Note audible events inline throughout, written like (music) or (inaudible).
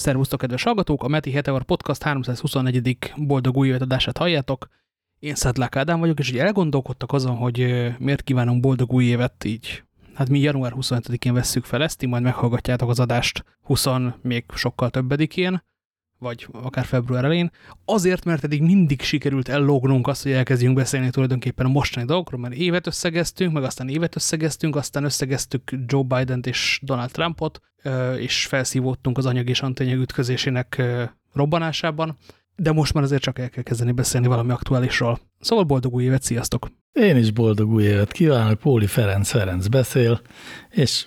Szervusztok, kedves hallgatók! A Meti Heteor Podcast 324. boldog új adását halljátok. Én Szedlák Ádám vagyok, és így elgondolkodtak azon, hogy miért kívánunk boldog új évet így. Hát mi január 25-én vesszük fel ezt, így majd meghallgatjátok az adást 20, még sokkal többedikén vagy akár február elején, azért, mert eddig mindig sikerült ellógnunk azt, hogy elkezdjünk beszélni tulajdonképpen a mostani dolgokról, mert évet összegeztünk, meg aztán évet összegeztünk, aztán összegeztük Joe Biden-t és Donald Trumpot, és felszívódtunk az anyag és antényag ütközésének robbanásában, de most már azért csak el kell kezdeni beszélni valami aktuálisról. Szóval boldog új évet, sziasztok! Én is boldog új évet kívánok, Póli Ferenc Ferenc beszél, és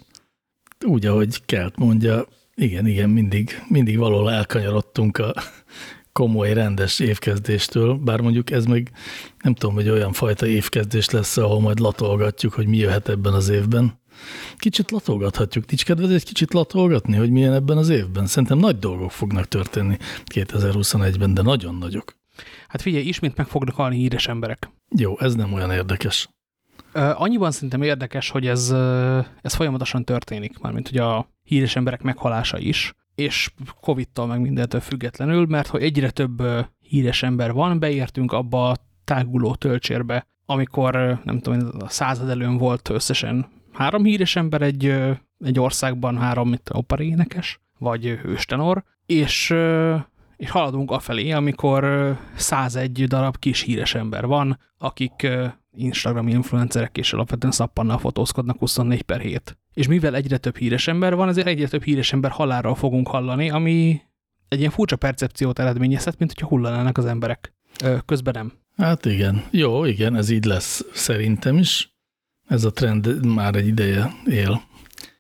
úgy, ahogy Kelt mondja, igen, igen, mindig, mindig valahol elkanyarodtunk a komoly, rendes évkezdéstől, bár mondjuk ez még nem tudom, hogy olyan fajta évkezdés lesz, ahol majd latolgatjuk, hogy mi jöhet ebben az évben. Kicsit latolgathatjuk. Nincs kedved egy kicsit latolgatni, hogy milyen ebben az évben? Szerintem nagy dolgok fognak történni 2021-ben, de nagyon nagyok. Hát figyelj, ismét meg fognak halni híres emberek. Jó, ez nem olyan érdekes. Annyiban szerintem érdekes, hogy ez, ez folyamatosan történik, mármint hogy a híres emberek meghalása is, és Covid-tal meg mindentől függetlenül, mert hogy egyre több híres ember van, beértünk abba a táguló töltsérbe, amikor nem tudom, a század előn volt összesen három híres ember egy, egy országban, három mint operénekes, vagy hőstenor, és, és haladunk afelé, amikor 101 darab kis híres ember van, akik Instagram influencerek és alapvetően szappannal fotózkodnak 24 per 7. És mivel egyre több híres ember van, azért egyre több híres ember halálról fogunk hallani, ami egy ilyen furcsa percepciót eredményezhet, mint hogyha hullanának az emberek. Közben nem. Hát igen. Jó, igen, ez így lesz szerintem is. Ez a trend már egy ideje él.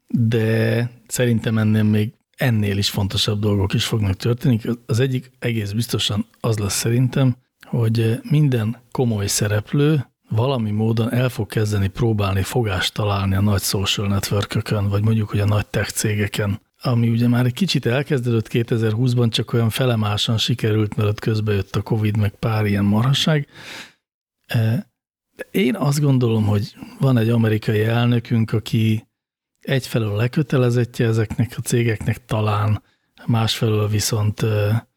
De szerintem ennél még ennél is fontosabb dolgok is fognak történni. Az egyik egész biztosan az lesz szerintem, hogy minden komoly szereplő valami módon el fog kezdeni próbálni fogást találni a nagy social networkökön, vagy mondjuk, hogy a nagy tech cégeken, ami ugye már egy kicsit elkezdődött 2020-ban, csak olyan felemásan sikerült, mert ott közben jött a Covid, meg pár ilyen marhaság. E, de én azt gondolom, hogy van egy amerikai elnökünk, aki egyfelől lekötelezettje ezeknek a cégeknek talán, másfelől viszont e,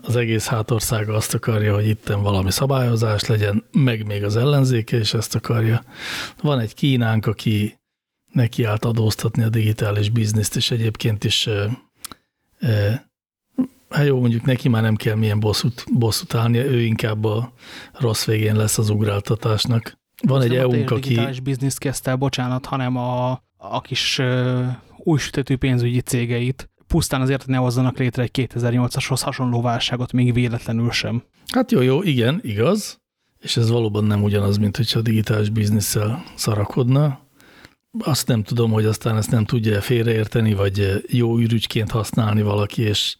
az egész hátország azt akarja, hogy itten valami szabályozás legyen, meg még az ellenzéke is ezt akarja. Van egy Kínánk, aki neki állt adóztatni a digitális bizniszt, és egyébként is e, e, hát jó, mondjuk neki már nem kell milyen bosszút, bosszút állnia, ő inkább a rossz végén lesz az ugráltatásnak. Van egy EU-nk, aki... digitális bizniszt kezdte, bocsánat, hanem a, a kis új sütető pénzügyi cégeit pusztán azért, ne hozzanak létre egy 2008-ashoz hasonló válságot, még véletlenül sem. Hát jó, jó, igen, igaz, és ez valóban nem ugyanaz, mint hogyha a digitális bizniszsel szarakodna. Azt nem tudom, hogy aztán ezt nem tudja félreérteni, vagy jó ürügyként használni valaki, és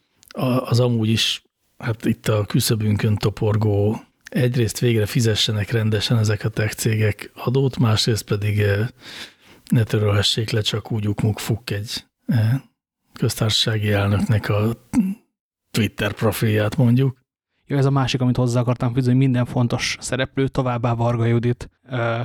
az amúgy is, hát itt a küszöbünkön toporgó egyrészt végre fizessenek rendesen ezek a tech cégek adót, másrészt pedig eh, ne törölhessék le csak úgy ukmuk fuk egy eh, köztársasági elnöknek a Twitter profilját mondjuk. Jó, ez a másik, amit hozzá akartam fűzni, hogy minden fontos szereplő, továbbá Varga Judit. Ö,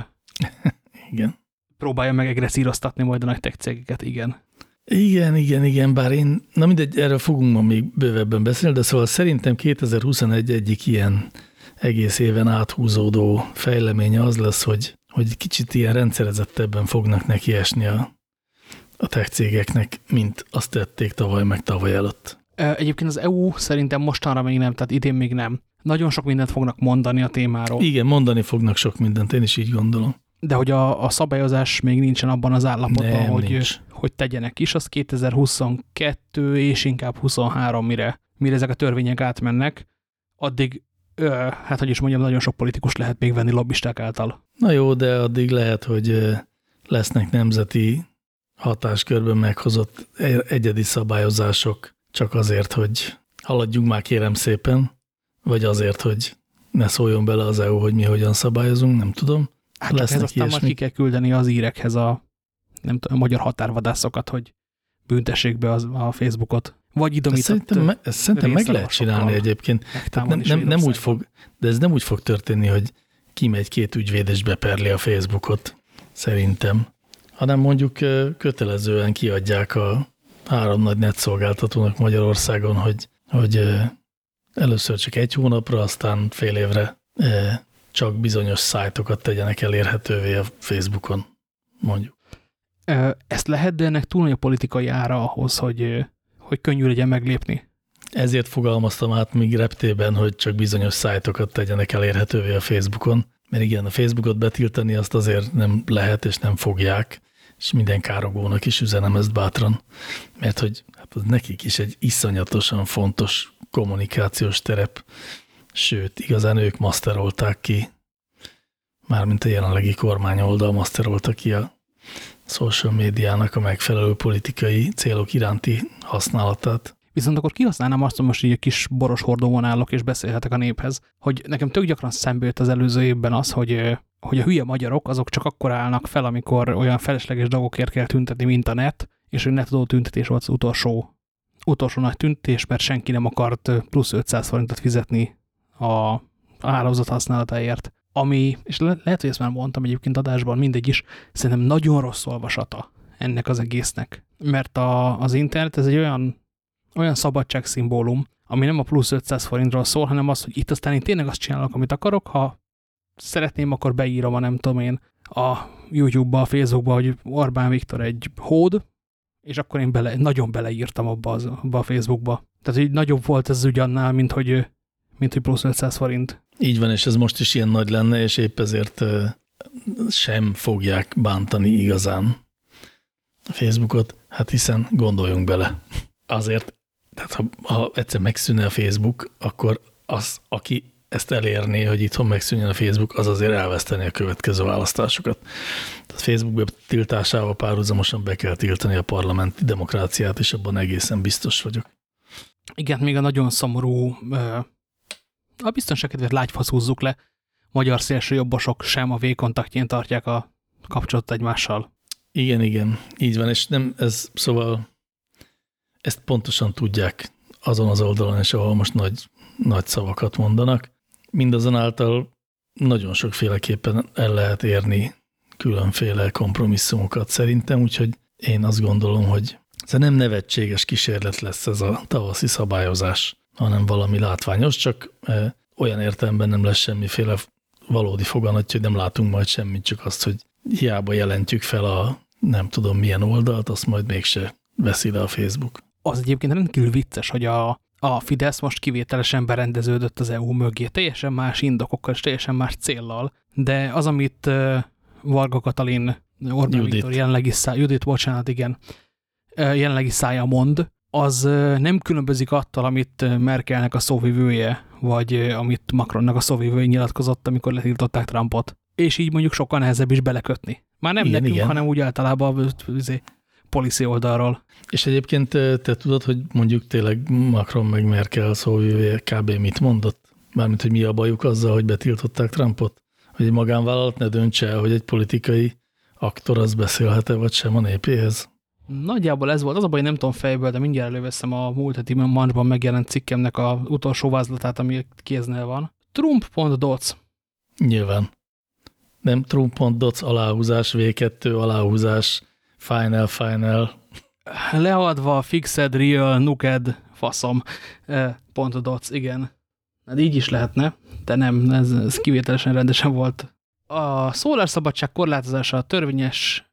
(laughs) igen. Próbálja meg egresszíroztatni majd a nagy tech cégeket, igen. Igen, igen, igen, bár én, na mindegy, erről fogunk ma még bővebben beszélni, de szóval szerintem 2021 egyik ilyen egész éven áthúzódó fejleménye az lesz, hogy, hogy kicsit ilyen rendszerezettebben fognak neki esni a, a tech cégeknek, mint azt tették tavaly meg tavaly előtt. Egyébként az EU szerintem mostanra még nem, tehát idén még nem. Nagyon sok mindent fognak mondani a témáról. Igen, mondani fognak sok mindent, én is így gondolom. De hogy a, a szabályozás még nincsen abban az állapotban, nem, hogy, nincs. hogy tegyenek is, az 2022 és inkább 23, mire, mire ezek a törvények átmennek, addig, ö, hát hogy is mondjam, nagyon sok politikus lehet még venni lobbisták által. Na jó, de addig lehet, hogy lesznek nemzeti hatáskörben meghozott egyedi szabályozások csak azért, hogy haladjunk már kérem szépen, vagy azért, hogy ne szóljon bele az EU, hogy mi hogyan szabályozunk, nem tudom. Hát csak ez aztán majd ki kell küldeni az írekhez a, nem tudom, a magyar határvadászokat, hogy büntessék be az, a Facebookot. Vagy idomított Szerintem, ezt szerintem meg lehet csinálni egyébként. Nem, nem, nem úgy fog, de ez nem úgy fog történni, hogy kimegy két ügyvéd és beperli a Facebookot. Szerintem hanem mondjuk kötelezően kiadják a három nagy netszolgáltatónak Magyarországon, hogy, hogy először csak egy hónapra, aztán fél évre csak bizonyos szájtokat tegyenek elérhetővé a Facebookon, mondjuk. Ezt lehet, de ennek túl nagy a politikai ára ahhoz, hogy, hogy könnyű legyen meglépni. Ezért fogalmaztam át még reptében, hogy csak bizonyos szájtokat tegyenek elérhetővé a Facebookon, mert igen, a Facebookot betiltani azt azért nem lehet és nem fogják, és minden károgónak is üzenem ezt bátran, mert hogy hát az nekik is egy iszonyatosan fontos kommunikációs terep, sőt, igazán ők masterolták ki, mármint a jelenlegi kormány oldal masterolta ki a social médiának a megfelelő politikai célok iránti használatát. Viszont akkor kihasználnám azt, hogy most így a kis boros hordóban állok és beszélhetek a néphez, hogy nekem tök gyakran szembe jött az előző évben az, hogy, hogy a hülye magyarok azok csak akkor állnak fel, amikor olyan felesleges dolgokért kell tüntetni, mint a net, és hogy netadó tüntetés volt az utolsó, utolsó nagy tüntetés, mert senki nem akart plusz 500 forintot fizetni a, hálózat használatáért. Ami, és le, lehet, hogy ezt már mondtam egyébként adásban, mindegy is, szerintem nagyon rossz olvasata ennek az egésznek. Mert a, az internet ez egy olyan olyan szabadságszimbólum, ami nem a plusz 500 forintról szól, hanem az, hogy itt aztán én tényleg azt csinálok, amit akarok, ha szeretném, akkor beírom a nem tudom én a YouTube-ba, a Facebook-ba, hogy Orbán Viktor egy hód, és akkor én bele, nagyon beleírtam abba, az, abba a Facebookba. Tehát, hogy nagyobb volt ez ügy annál, mint hogy, mint hogy plusz 500 forint. Így van, és ez most is ilyen nagy lenne, és épp ezért sem fogják bántani igazán a Facebookot, hát hiszen gondoljunk bele. Azért tehát ha, ha egyszer megszűnne a Facebook, akkor az, aki ezt elérné, hogy itthon megszűnjön a Facebook, az azért elveszteni a következő választásokat. Tehát Facebook tiltásával párhuzamosan be kell tiltani a parlamenti demokráciát, és abban egészen biztos vagyok. Igen, még a nagyon szomorú, a biztonságkedvéért lágyfaszúzzuk le, magyar szélső jobbosok sem a V-kontaktjén tartják a kapcsolatot egymással. Igen, igen, így van, és nem, ez szóval ezt pontosan tudják azon az oldalon és ahol most nagy, nagy szavakat mondanak. Mindazonáltal nagyon sokféleképpen el lehet érni különféle kompromisszumokat szerintem, úgyhogy én azt gondolom, hogy ez nem nevetséges kísérlet lesz ez a tavaszi szabályozás, hanem valami látványos, csak olyan értelemben nem lesz semmiféle valódi foganatja, hogy nem látunk majd semmit, csak azt, hogy hiába jelentjük fel a nem tudom milyen oldalt, azt majd mégse veszi le a Facebook az egyébként rendkívül vicces, hogy a, a Fidesz most kivételesen berendeződött az EU mögé, teljesen más indokokkal és teljesen más céllal, de az, amit Varga Katalin, Orbán Judit. Viktor jelenlegi szája, Judit, bocsánat, igen, jelenlegi szája mond, az nem különbözik attól, amit Merkelnek a szóvivője, vagy amit Macronnak a szóvivője nyilatkozott, amikor letiltották Trumpot. És így mondjuk sokkal nehezebb is belekötni. Már nem igen, nekünk, igen. hanem úgy általában izé, policy oldalról. És egyébként te tudod, hogy mondjuk tényleg Macron meg Merkel szóvivője kb. mit mondott? Mármint, hogy mi a bajuk azzal, hogy betiltották Trumpot? Hogy egy magánvállalat ne döntse el, hogy egy politikai aktor az beszélhet-e vagy sem a népéhez? Nagyjából ez volt. Az a baj, nem tudom fejből, de mindjárt előveszem a múlt heti mancsban megjelent cikkemnek a utolsó vázlatát, ami kéznél van. Trump.doc. Nyilván. Nem Trump.doc aláhúzás, V2 aláhúzás, Final, final. Leadva, fixed, real, nuked, faszom. Pont doc, igen. Hát így is lehetne, de nem, ez, ez kivételesen rendesen volt. A szólásszabadság korlátozása a törvényes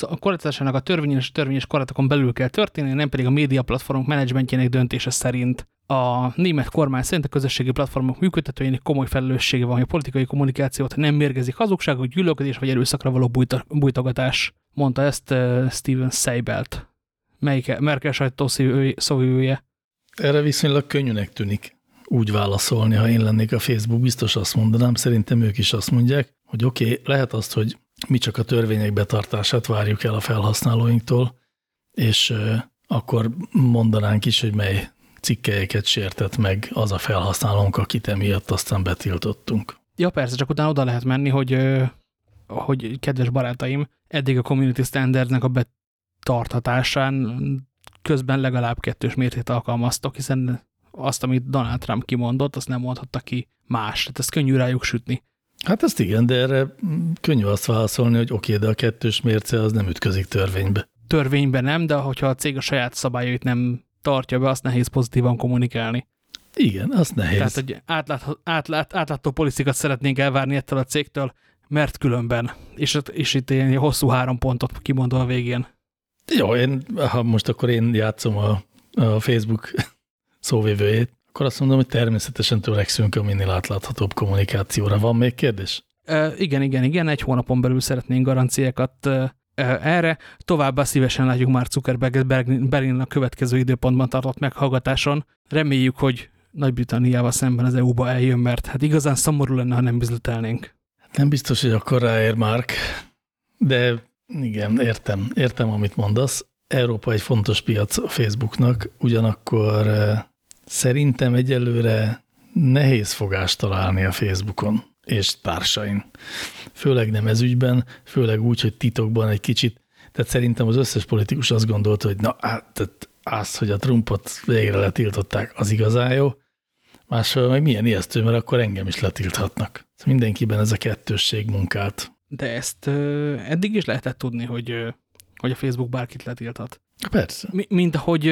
a korlátozásának a törvényes törvényes korlátokon belül kell történni, nem pedig a média platformok menedzsmentjének döntése szerint. A német kormány szerint a közösségi platformok működtetőjének komoly felelőssége van, hogy a politikai kommunikációt nem mérgezik hazugságok, gyűlölködés vagy erőszakra való bújtogatás mondta ezt uh, Steven Seibelt, melyik Merkel sajtó szóvivője. Erre viszonylag könnyűnek tűnik úgy válaszolni, ha én lennék a Facebook, biztos azt mondanám, szerintem ők is azt mondják, hogy oké, okay, lehet azt, hogy mi csak a törvények betartását várjuk el a felhasználóinktól, és akkor mondanánk is, hogy mely cikkelyeket sértett meg az a felhasználónk, akit emiatt aztán betiltottunk. Ja persze, csak utána oda lehet menni, hogy hogy kedves barátaim, eddig a community standardnek a betarthatásán közben legalább kettős mértét alkalmaztok, hiszen azt, amit Donald Trump kimondott, azt nem mondhatta ki más. Tehát ezt könnyű rájuk sütni. Hát ezt igen, de erre könnyű azt válaszolni, hogy oké, de a kettős mérce az nem ütközik törvénybe. törvényben nem, de hogyha a cég a saját szabályait nem tartja be, azt nehéz pozitívan kommunikálni. Igen, az nehéz. Tehát egy átlát, átlát, átlátó politikát szeretnénk elvárni ettől a cégtől, mert különben. És, és itt ilyen hosszú három pontot kimondva a végén. Jó, én, ha most akkor én játszom a, a Facebook (laughs) szóvévőjét, akkor azt mondom, hogy természetesen törekszünk a minél átláthatóbb kommunikációra. Van még kérdés? E, igen, igen, igen. Egy hónapon belül szeretnénk garanciákat erre. Továbbá szívesen látjuk már Zuckerberget Berlin a következő időpontban tartott meghallgatáson. Reméljük, hogy Nagy-Britanniával szemben az EU-ba eljön, mert hát igazán szomorú lenne, ha nem üzletelnénk. Nem biztos, hogy akkor ráér, Mark, de igen, értem, értem, amit mondasz. Európa egy fontos piac a Facebooknak, ugyanakkor szerintem egyelőre nehéz fogást találni a Facebookon és társain. Főleg nem ez ügyben, főleg úgy, hogy titokban egy kicsit. Tehát szerintem az összes politikus azt gondolta, hogy na, tehát az, hogy a Trumpot végre letiltották, az igazán jó. Másról meg milyen ijesztő, mert akkor engem is letilthatnak. Szóval mindenkiben ez a kettősség munkált. De ezt eddig is lehetett tudni, hogy, hogy a Facebook bárkit letilthat. Persze. Mi, mint ahogy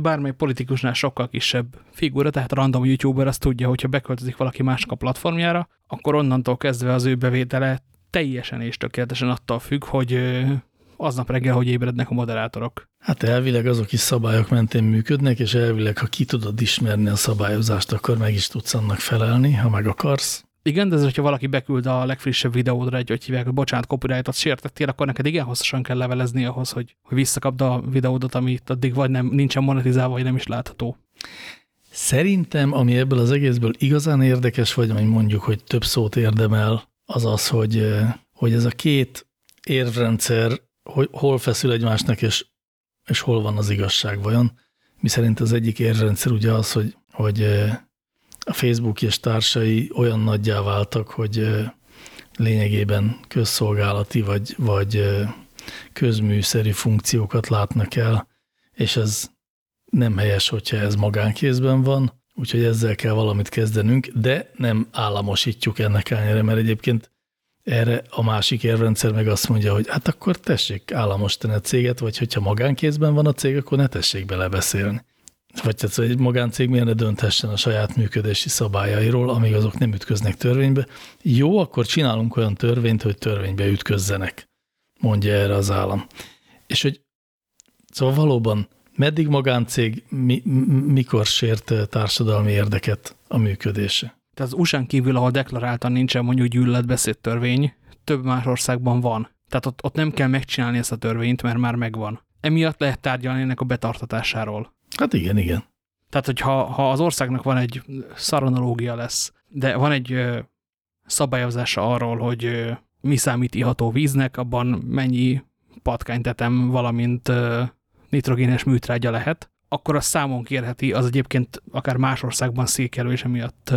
bármely politikusnál sokkal kisebb figura, tehát random youtuber azt tudja, hogyha beköltözik valaki másik a platformjára, akkor onnantól kezdve az ő bevétele teljesen és tökéletesen attól függ, hogy aznap reggel, hogy ébrednek a moderátorok. Hát elvileg azok is szabályok mentén működnek, és elvileg, ha ki tudod ismerni a szabályozást, akkor meg is tudsz annak felelni, ha meg akarsz. Igen, de ez, hogyha valaki beküld a legfrissebb videódra egy, hogy hívják, hogy bocsánat, copyrightot sértettél, akkor neked igen hosszasan kell levelezni ahhoz, hogy, hogy visszakapd a videódat, amit addig vagy nem, nincsen monetizálva, vagy nem is látható. Szerintem, ami ebből az egészből igazán érdekes, vagy mondjuk, hogy több szót érdemel, az az, hogy, hogy ez a két érvrendszer hogy hol feszül egymásnak, és, és hol van az igazság vajon. Mi szerint az egyik érvrendszer ugye az, hogy, hogy a Facebook és társai olyan nagyjá váltak, hogy lényegében közszolgálati vagy, vagy közműszerű funkciókat látnak el, és ez nem helyes, hogyha ez magánkézben van, úgyhogy ezzel kell valamit kezdenünk, de nem államosítjuk ennek ellenére, mert egyébként erre a másik érvrendszer meg azt mondja, hogy hát akkor tessék államosítani a céget, vagy hogyha magánkézben van a cég, akkor ne tessék belebeszélni vagy tehát hogy egy magáncég miért ne dönthessen a saját működési szabályairól, amíg azok nem ütköznek törvénybe. Jó, akkor csinálunk olyan törvényt, hogy törvénybe ütközzenek, mondja erre az állam. És hogy szóval valóban meddig magáncég, mi, mikor sért társadalmi érdeket a működése? Tehát az USA-n kívül, ahol deklaráltan nincsen mondjuk gyűlöletbeszéd törvény, több más országban van. Tehát ott, ott nem kell megcsinálni ezt a törvényt, mert már megvan. Emiatt lehet tárgyalni ennek a betartatásáról. Hát igen, igen. Tehát, hogyha ha az országnak van egy szaronológia lesz, de van egy ö, szabályozása arról, hogy ö, mi számít iható víznek, abban mennyi patkánytetem, valamint ö, nitrogénes műtrágya lehet, akkor a számon kérheti az egyébként akár más országban székelő, és emiatt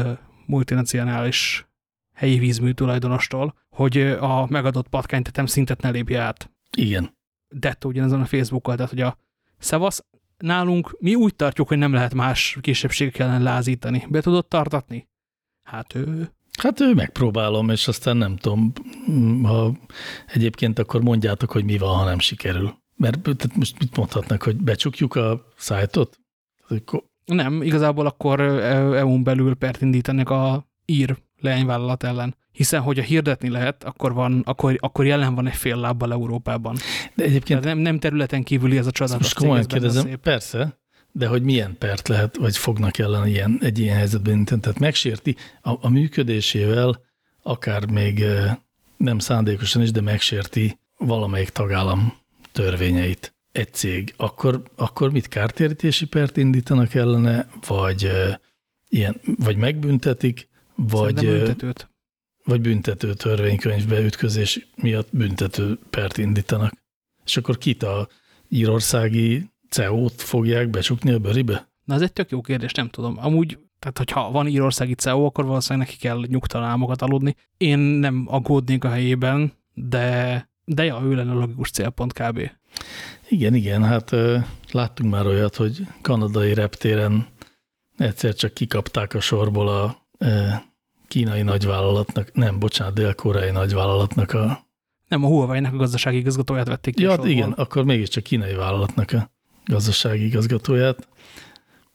multinacionális helyi vízmű tulajdonostól, hogy a megadott patkánytetem szintet ne lépje át. Igen. Detto ugyanazon a Facebookkal, tehát hogy a szevasz, nálunk mi úgy tartjuk, hogy nem lehet más kisebbségek ellen lázítani. Be tudod tartatni? Hát ő... Hát ő megpróbálom, és aztán nem tudom, ha egyébként akkor mondjátok, hogy mi van, ha nem sikerül. Mert tehát most mit mondhatnak, hogy becsukjuk a szájtot? Nem, igazából akkor EU-n belül pert indítanak a ír leányvállalat ellen. Hiszen, hogyha hirdetni lehet, akkor, van, akkor, akkor jelen van egy fél lábbal Európában. De egyébként... nem, nem területen kívüli ez a csodálatos Most komolyan kérdezem, szép. persze, de hogy milyen pert lehet, vagy fognak ellen ilyen, egy ilyen helyzetben, tehát megsérti a, a működésével, akár még nem szándékosan is, de megsérti valamelyik tagállam törvényeit egy cég, akkor, akkor mit kártérítési pert indítanak ellene, vagy, ilyen, vagy megbüntetik, vagy, büntetőt. vagy büntető törvénykönyvbe ütközés miatt büntető pert indítanak. És akkor kit a írországi CEO-t fogják becsukni a bőribe? Na ez egy tök jó kérdés, nem tudom. Amúgy, tehát hogyha van írországi CEO, akkor valószínűleg neki kell nyugtalan aludni. Én nem aggódnék a helyében, de, de ja, ő lenne a logikus célpont kb. Igen, igen, hát láttunk már olyat, hogy kanadai reptéren egyszer csak kikapták a sorból a kínai nagyvállalatnak, nem, bocsánat, dél-koreai nagyvállalatnak a Nem, a Huawei-nek a gazdasági igazgatóját vették ki. Ja, hát igen, akkor mégiscsak kínai vállalatnak a gazdasági igazgatóját.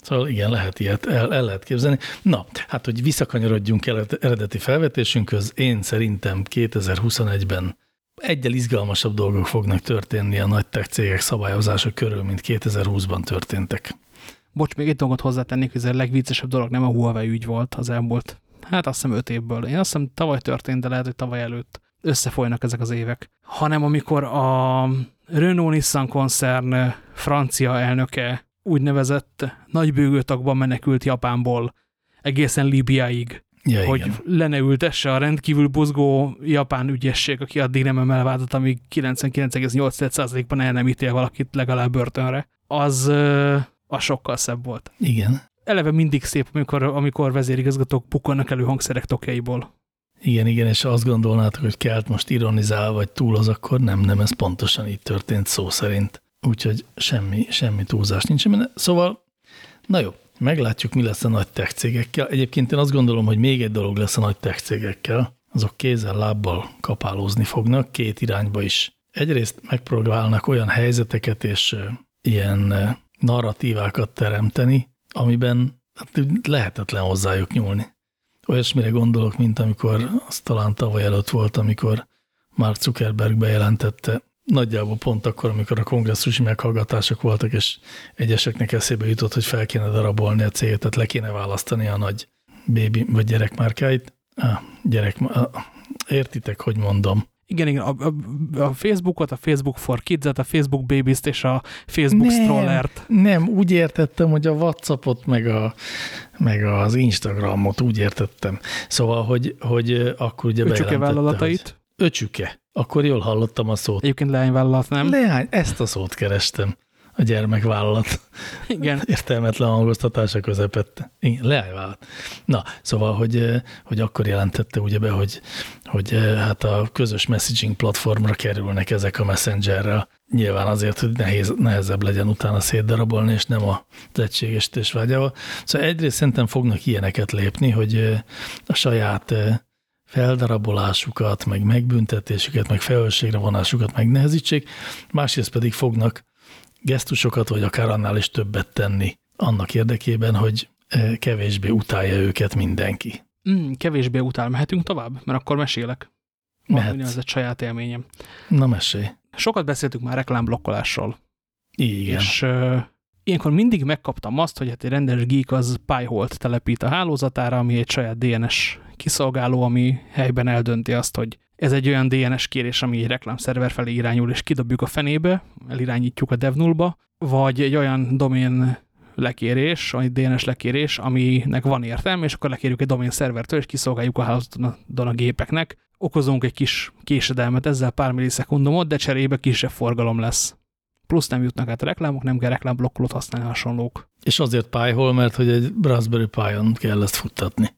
Szóval igen, lehet ilyet, el, el lehet képzelni. Na, hát, hogy visszakanyarodjunk eredeti felvetésünkhöz, én szerintem 2021-ben egyel izgalmasabb dolgok fognak történni a nagy tech cégek szabályozása körül, mint 2020-ban történtek. Bocs, még egy dolgot hozzátennék, hogy ez a legviccesebb dolog nem a Huawei ügy volt az elmúlt, hát azt hiszem öt évből. Én azt hiszem tavaly történt, de lehet, hogy tavaly előtt összefolynak ezek az évek. Hanem amikor a Renault-Nissan koncern francia elnöke úgynevezett nagybőgőtakban menekült Japánból egészen Líbiáig, ja, hogy igen. lene ültesse a rendkívül buzgó japán ügyesség, aki addig nem emel vádat, amíg 99,8%-ban el nem ítél valakit legalább börtönre. Az, az sokkal szebb volt. Igen. Eleve mindig szép, amikor, amikor vezérigazgatók pukkannak elő hangszerek tokjaiból. Igen, igen, és azt gondolnátok, hogy kelt most ironizál, vagy túl az, akkor nem, nem, ez pontosan így történt szó szerint. Úgyhogy semmi, semmi túlzás nincs. Szóval, na jó, meglátjuk, mi lesz a nagy tech cégekkel. Egyébként én azt gondolom, hogy még egy dolog lesz a nagy tech cégekkel. Azok kézzel, lábbal kapálózni fognak, két irányba is. Egyrészt megpróbálnak olyan helyzeteket és ilyen narratívákat teremteni, amiben hát lehetetlen hozzájuk nyúlni. Olyasmire gondolok, mint amikor, az talán tavaly előtt volt, amikor Mark Zuckerberg bejelentette, nagyjából pont akkor, amikor a kongresszusi meghallgatások voltak, és egyeseknek eszébe jutott, hogy fel kéne darabolni a céget, tehát le kéne választani a nagy bébi vagy gyerekmárkáit. Ah, gyerek, ah, értitek, hogy mondom. Igen, igen, a, a, a Facebookot, a Facebook for Kids-et, a Facebook babies és a Facebook nem, strollert. Nem, úgy értettem, hogy a Whatsappot, meg, a, meg az Instagramot, úgy értettem. Szóval, hogy, hogy akkor ugye Öcsüke vállalatait? Hogy öcsüke. Akkor jól hallottam a szót. Egyébként leányvállalat, nem? Leány, ezt a szót kerestem. A gyermekvállalat. Igen. Értelmetlen hangoztatása közepette. Igen, leányvállalat. Na, szóval, hogy, hogy akkor jelentette ugye be, hogy, hogy hát a közös messaging platformra kerülnek ezek a messengerrel. Nyilván azért, hogy nehéz, nehezebb legyen utána szétdarabolni, és nem a egységesítés vágyával. Szóval egyrészt szerintem fognak ilyeneket lépni, hogy a saját feldarabolásukat, meg megbüntetésüket, meg felelősségre vonásukat megnehezítsék, másrészt pedig fognak gesztusokat, vagy akár annál is többet tenni annak érdekében, hogy e, kevésbé utálja őket mindenki. Mm, kevésbé utál. Mehetünk tovább? Mert akkor mesélek. Mehet. Ez egy saját élményem. Na mesélj. Sokat beszéltünk már reklámblokkolásról. Igen. És uh, ilyenkor mindig megkaptam azt, hogy hát egy rendes geek az PyHolt telepít a hálózatára, ami egy saját DNS kiszolgáló, ami helyben eldönti azt, hogy ez egy olyan DNS kérés, ami egy reklámszerver felé irányul, és kidobjuk a fenébe, elirányítjuk a devnullba, vagy egy olyan domén lekérés, egy DNS lekérés, aminek van értelme, és akkor lekérjük egy domén szervertől, és kiszolgáljuk a hálózaton a gépeknek. Okozunk egy kis késedelmet ezzel pár millisekundumot, de cserébe kisebb forgalom lesz. Plusz nem jutnak át a reklámok, nem kell reklámblokkolót használni hasonlók. És azért Pi-hol, mert hogy egy Raspberry Pi-on kell ezt futtatni.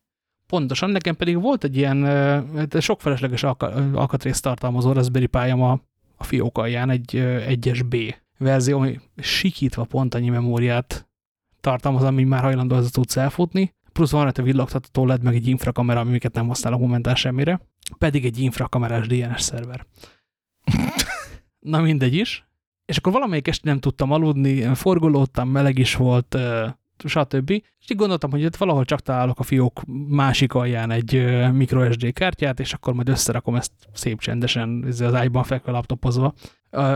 Pontosan, nekem pedig volt egy ilyen sok felesleges alkatrészt tartalmazó Raspberry pi a, a fiók alján, egy egyes B verzió, ami sikítva pont annyi memóriát tartalmaz, ami már hajlandó ez a tudsz elfutni, plusz van rajta villogtatható LED, meg egy infrakamera, amiket nem használok momentán semmire, pedig egy infrakamerás DNS szerver. (laughs) Na mindegy is. És akkor valamelyik este nem tudtam aludni, forgolódtam, meleg is volt, stb. És így gondoltam, hogy itt valahol csak találok a fiók másik alján egy microSD kártyát, és akkor majd összerakom ezt szép csendesen az ágyban fekve laptopozva,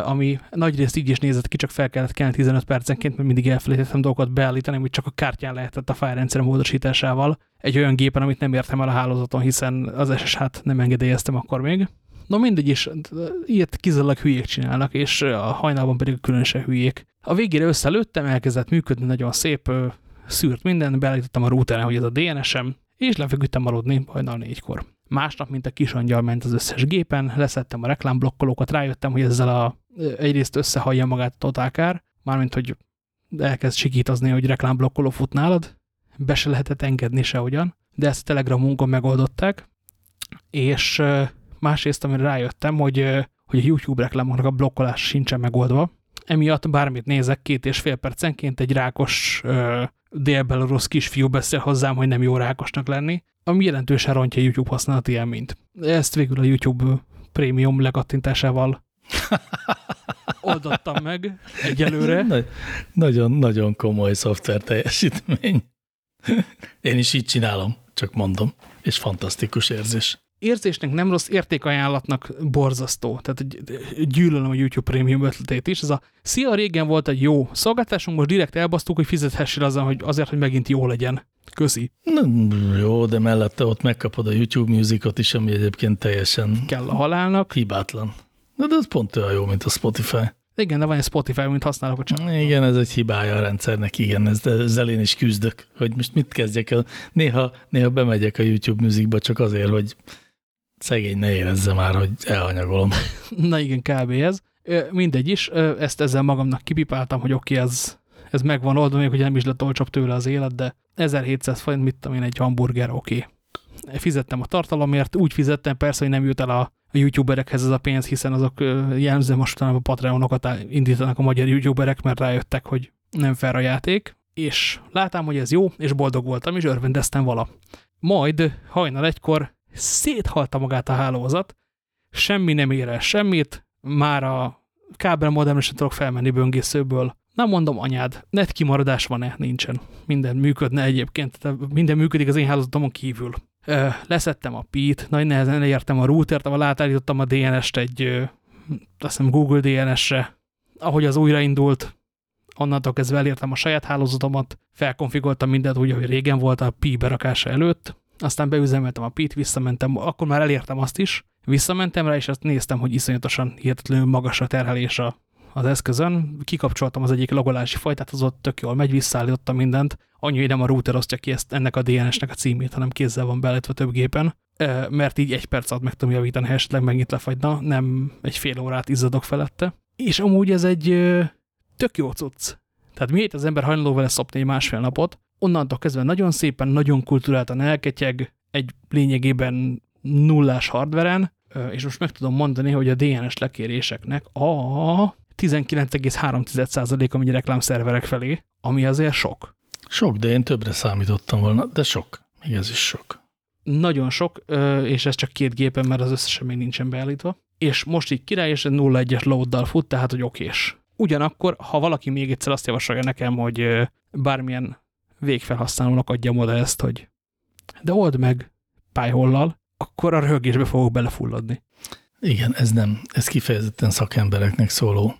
ami nagyrészt így is nézett ki, csak fel kellett kelni 15 percenként, mert mindig elfelejtettem dolgokat beállítani, hogy csak a kártyán lehetett a fájrendszer módosításával egy olyan gépen, amit nem értem el a hálózaton, hiszen az SSH-t nem engedélyeztem akkor még. No mindegy is, ilyet kizárólag hülyék csinálnak, és a hajnalban pedig különösen hülyék. A végére összelőttem, elkezdett működni nagyon szép, szűrt minden, beállítottam a routeren, hogy ez a DNS-em, és lefeküdtem aludni hajnal négykor. Másnap, mint a kis angyal ment az összes gépen, leszettem a reklámblokkolókat, rájöttem, hogy ezzel a, egyrészt összehallja magát a totálkár, mármint, hogy elkezd sikítozni, hogy reklámblokkoló fut nálad, be se lehetett engedni sehogyan, de ezt Telegram munkon megoldották, és másrészt, amire rájöttem, hogy, hogy a YouTube reklámoknak a blokkolás sincsen megoldva, emiatt bármit nézek, két és fél percenként egy rákos dél-belorusz kisfiú beszél hozzám, hogy nem jó rákosnak lenni, ami jelentősen rontja a YouTube használati élményt. Ezt végül a YouTube prémium legattintásával (laughs) oldottam meg egyelőre. Nagyon-nagyon komoly szoftver teljesítmény. Én is így csinálom, csak mondom, és fantasztikus érzés. Érzésnek nem rossz, értékajánlatnak borzasztó. Tehát gyűlölöm a YouTube Premium ötletét is. Ez a szia, régen volt egy jó szolgáltásunk, most direkt elbasztuk, hogy fizethessél azon, hogy azért, hogy megint jó legyen. Köszi. Na, jó, de mellette ott megkapod a YouTube Musicot is, ami egyébként teljesen... Kell a halálnak. Hibátlan. Na, de ez pont olyan jó, mint a Spotify. Igen, de van egy Spotify, mint használok a csak. Igen, ez egy hibája a rendszernek, igen, ezzel én is küzdök, hogy most mit kezdjek el. Néha, néha bemegyek a YouTube Musicba csak azért, hogy szegény ne érezze már, hogy elhanyagolom. (laughs) Na igen, kb. ez. Mindegy is, ezt ezzel magamnak kipipáltam, hogy oké, okay, ez, ez megvan oldva, még hogy nem is lett olcsóbb tőle az élet, de 1700 forint, mit tudom én, egy hamburger, oké. Okay. Fizettem a tartalomért, úgy fizettem persze, hogy nem jut el a, a youtuberekhez ez a pénz, hiszen azok jellemzően mostanában a Patreonokat indítanak a magyar youtuberek, mert rájöttek, hogy nem fel a játék, és látám, hogy ez jó, és boldog voltam, és örvendeztem vala. Majd hajnal egykor széthalta magát a hálózat, semmi nem ér el semmit, már a kábel modemre sem tudok felmenni böngészőből. Nem mondom, anyád, net kimaradás van-e? Nincsen. Minden működne egyébként, minden működik az én hálózatomon kívül. Ö, leszettem a PIT, nagy nehezen leértem a routert, ahol átállítottam a DNS-t egy, ö, azt hiszem Google DNS-re. Ahogy az újraindult, onnantól kezdve elértem a saját hálózatomat, felkonfigoltam mindent úgy, ahogy régen volt a PI berakása előtt, aztán beüzemeltem a PIT, visszamentem, akkor már elértem azt is, visszamentem rá, és azt néztem, hogy iszonyatosan hihetetlenül magas a terhelés a, az eszközön. Kikapcsoltam az egyik logolási fajtát, az ott tök jól megy, visszaállítottam mindent. Annyi, hogy nem a router osztja ki ezt, ennek a DNS-nek a címét, hanem kézzel van beállítva több gépen, mert így egy perc alatt meg tudom javítani, ha esetleg megint lefagyna, nem egy fél órát izzadok felette. És amúgy ez egy tök jó cucc. Tehát miért az ember hajlandó vele szopni egy másfél napot, onnantól kezdve nagyon szépen, nagyon kulturáltan elketyeg egy lényegében nullás hardveren, és most meg tudom mondani, hogy a DNS lekéréseknek a 19,3% amennyi reklámszerverek felé, ami azért sok. Sok, de én többre számítottam volna, de sok. Még ez is sok. Nagyon sok, és ez csak két gépen, mert az összesen még nincsen beállítva. És most így király, és 0,1-es loaddal fut, tehát hogy okés. Ugyanakkor, ha valaki még egyszer azt javasolja nekem, hogy bármilyen végfelhasználónak adjam oda ezt, hogy de old meg pályhollal, akkor a röhögésbe fogok belefulladni. Igen, ez nem, ez kifejezetten szakembereknek szóló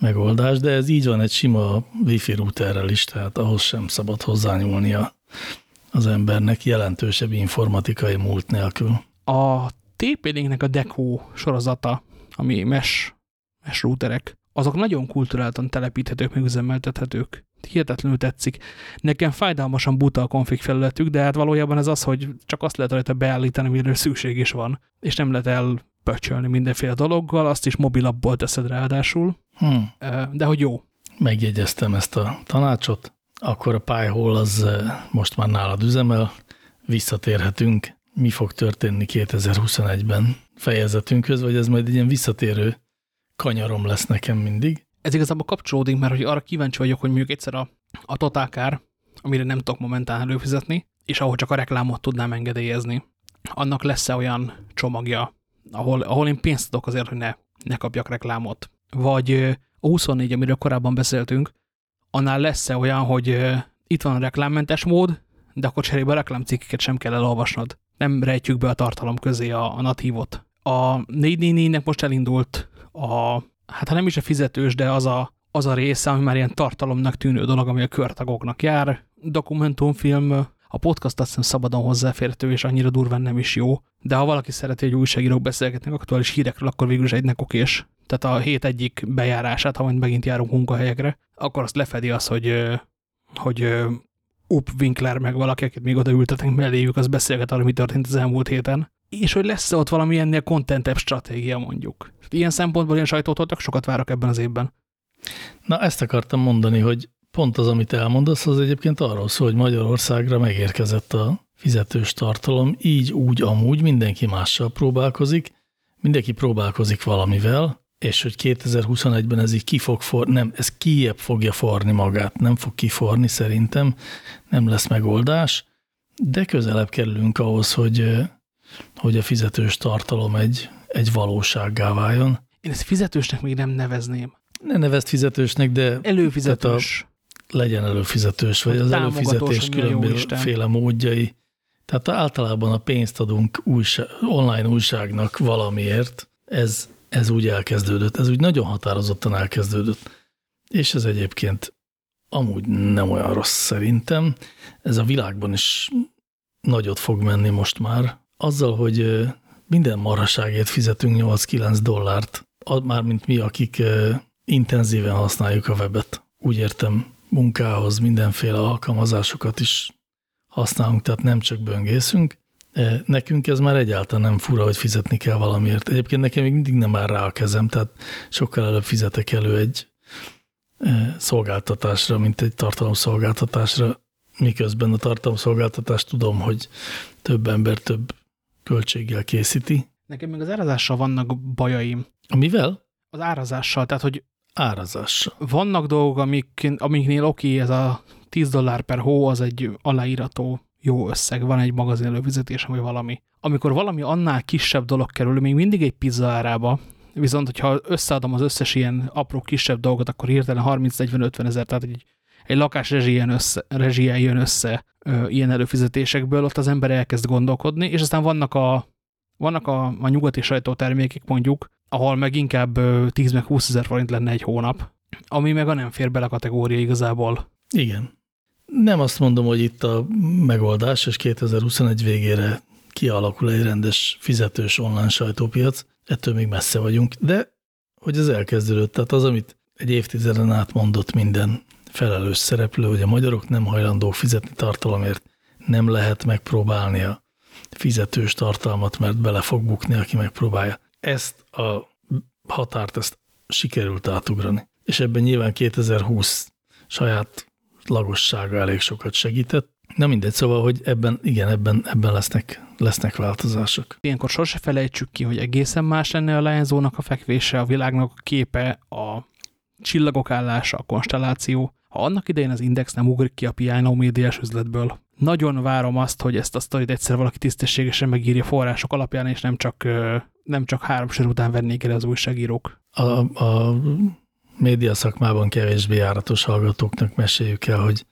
megoldás, de ez így van egy sima wifi routerrel is, tehát ahhoz sem szabad hozzányúlnia az embernek jelentősebb informatikai múlt nélkül. A TP-Linknek a Deco sorozata, ami mesh, mesh routerek, azok nagyon kulturáltan telepíthetők, meg üzemeltethetők hihetetlenül tetszik. Nekem fájdalmasan buta a config felületük, de hát valójában ez az, hogy csak azt lehet rajta beállítani, amire szükség is van, és nem lehet elpöcsölni mindenféle dologgal, azt is mobilabbból teszed ráadásul, hmm. de hogy jó. Megjegyeztem ezt a tanácsot, akkor a Pi-hole az most már nálad üzemel, visszatérhetünk. Mi fog történni 2021-ben fejezetünkhöz, vagy ez majd egy ilyen visszatérő kanyarom lesz nekem mindig? Ez igazából kapcsolódik, mert hogy arra kíváncsi vagyok, hogy mondjuk egyszer a, a totálkár, amire nem tudok momentán előfizetni, és ahol csak a reklámot tudnám engedélyezni, annak lesz-e olyan csomagja, ahol, ahol én pénzt adok azért, hogy ne, ne kapjak reklámot. Vagy a 24, amiről korábban beszéltünk, annál lesz-e olyan, hogy itt van a reklámmentes mód, de akkor cserébe a reklámcikkeket sem kell elolvasnod. Nem rejtjük be a tartalom közé a, a natívot. A 444-nek most elindult a hát ha nem is a fizetős, de az a, az a része, ami már ilyen tartalomnak tűnő dolog, ami a körtagoknak jár. Dokumentumfilm, a podcast azt hiszem szabadon hozzáférhető, és annyira durván nem is jó. De ha valaki szereti, hogy újságírók beszélgetnek aktuális hírekről, akkor végül is egy nekokés. Tehát a hét egyik bejárását, ha majd megint járunk munkahelyekre, akkor azt lefedi az, hogy, hogy Up Winkler meg valaki, akit még odaültetnek melléjük, az beszélget arra, mi történt az elmúlt héten és hogy lesz-e ott valami ennél contentebb stratégia mondjuk. Ilyen szempontból én sajtótól sokat várok ebben az évben. Na ezt akartam mondani, hogy pont az, amit elmondasz, az egyébként arról szól, hogy Magyarországra megérkezett a fizetős tartalom, így, úgy, amúgy mindenki mással próbálkozik, mindenki próbálkozik valamivel, és hogy 2021-ben ez így ki fog for, nem, ez kiebb fogja forni magát, nem fog kiforni szerintem, nem lesz megoldás, de közelebb kerülünk ahhoz, hogy hogy a fizetős tartalom egy, egy valósággá váljon. Én ezt fizetősnek még nem nevezném. Ne nevezd fizetősnek, de Előfizetős. a, legyen előfizetős, vagy az előfizetés különbözőféle módjai. Tehát általában a pénzt adunk újság, online újságnak valamiért, ez, ez úgy elkezdődött, ez úgy nagyon határozottan elkezdődött. És ez egyébként amúgy nem olyan rossz szerintem. Ez a világban is nagyot fog menni most már. Azzal, hogy minden marhaságért fizetünk 8-9 dollárt, ad- mármint mi, akik intenzíven használjuk a webet. Úgy értem, munkához mindenféle alkalmazásokat is használunk, tehát nem csak böngészünk. Nekünk ez már egyáltalán nem fura, hogy fizetni kell valamiért. Egyébként nekem még mindig nem áll rá a kezem, tehát sokkal előbb fizetek elő egy szolgáltatásra, mint egy tartalomszolgáltatásra, miközben a tartalomszolgáltatást tudom, hogy több ember több költséggel készíti. Nekem még az árazással vannak bajaim. Amivel? Az árazással, tehát hogy Árazással. vannak dolgok, amik, amiknél oké, ez a 10 dollár per hó, az egy aláírató jó összeg, van egy magazin előfizetésem, vagy valami. Amikor valami annál kisebb dolog kerül, még mindig egy pizza árába, viszont hogyha összeadom az összes ilyen apró kisebb dolgot, akkor hirtelen 30-40-50 ezer, tehát egy, egy lakás rezsien össze, rezsien jön össze ö, ilyen előfizetésekből, ott az ember elkezd gondolkodni, és aztán vannak a, vannak a, a nyugati sajtótermékek mondjuk, ahol meg inkább ö, 10 meg 20 ezer forint lenne egy hónap, ami meg a nem fér bele kategória igazából. Igen. Nem azt mondom, hogy itt a megoldás, és 2021 végére kialakul egy rendes fizetős online sajtópiac, ettől még messze vagyunk, de hogy ez elkezdődött, tehát az, amit egy évtizeden át mondott minden felelős szereplő, hogy a magyarok nem hajlandók fizetni tartalomért, nem lehet megpróbálni a fizetős tartalmat, mert bele fog bukni, aki megpróbálja. Ezt a határt, ezt sikerült átugrani. És ebben nyilván 2020 saját lagossága elég sokat segített. Na mindegy, szóval, hogy ebben, igen, ebben, ebben lesznek, lesznek változások. Ilyenkor sose felejtsük ki, hogy egészen más lenne a leányzónak a fekvése, a világnak a képe, a csillagok állása, a konstelláció, ha annak idején az Index nem ugrik ki a piano médiás üzletből. Nagyon várom azt, hogy ezt a sztorit egyszer valaki tisztességesen megírja források alapján, és nem csak, nem csak három sor után vennék el az újságírók. A, a média szakmában kevésbé járatos hallgatóknak meséljük el, hogy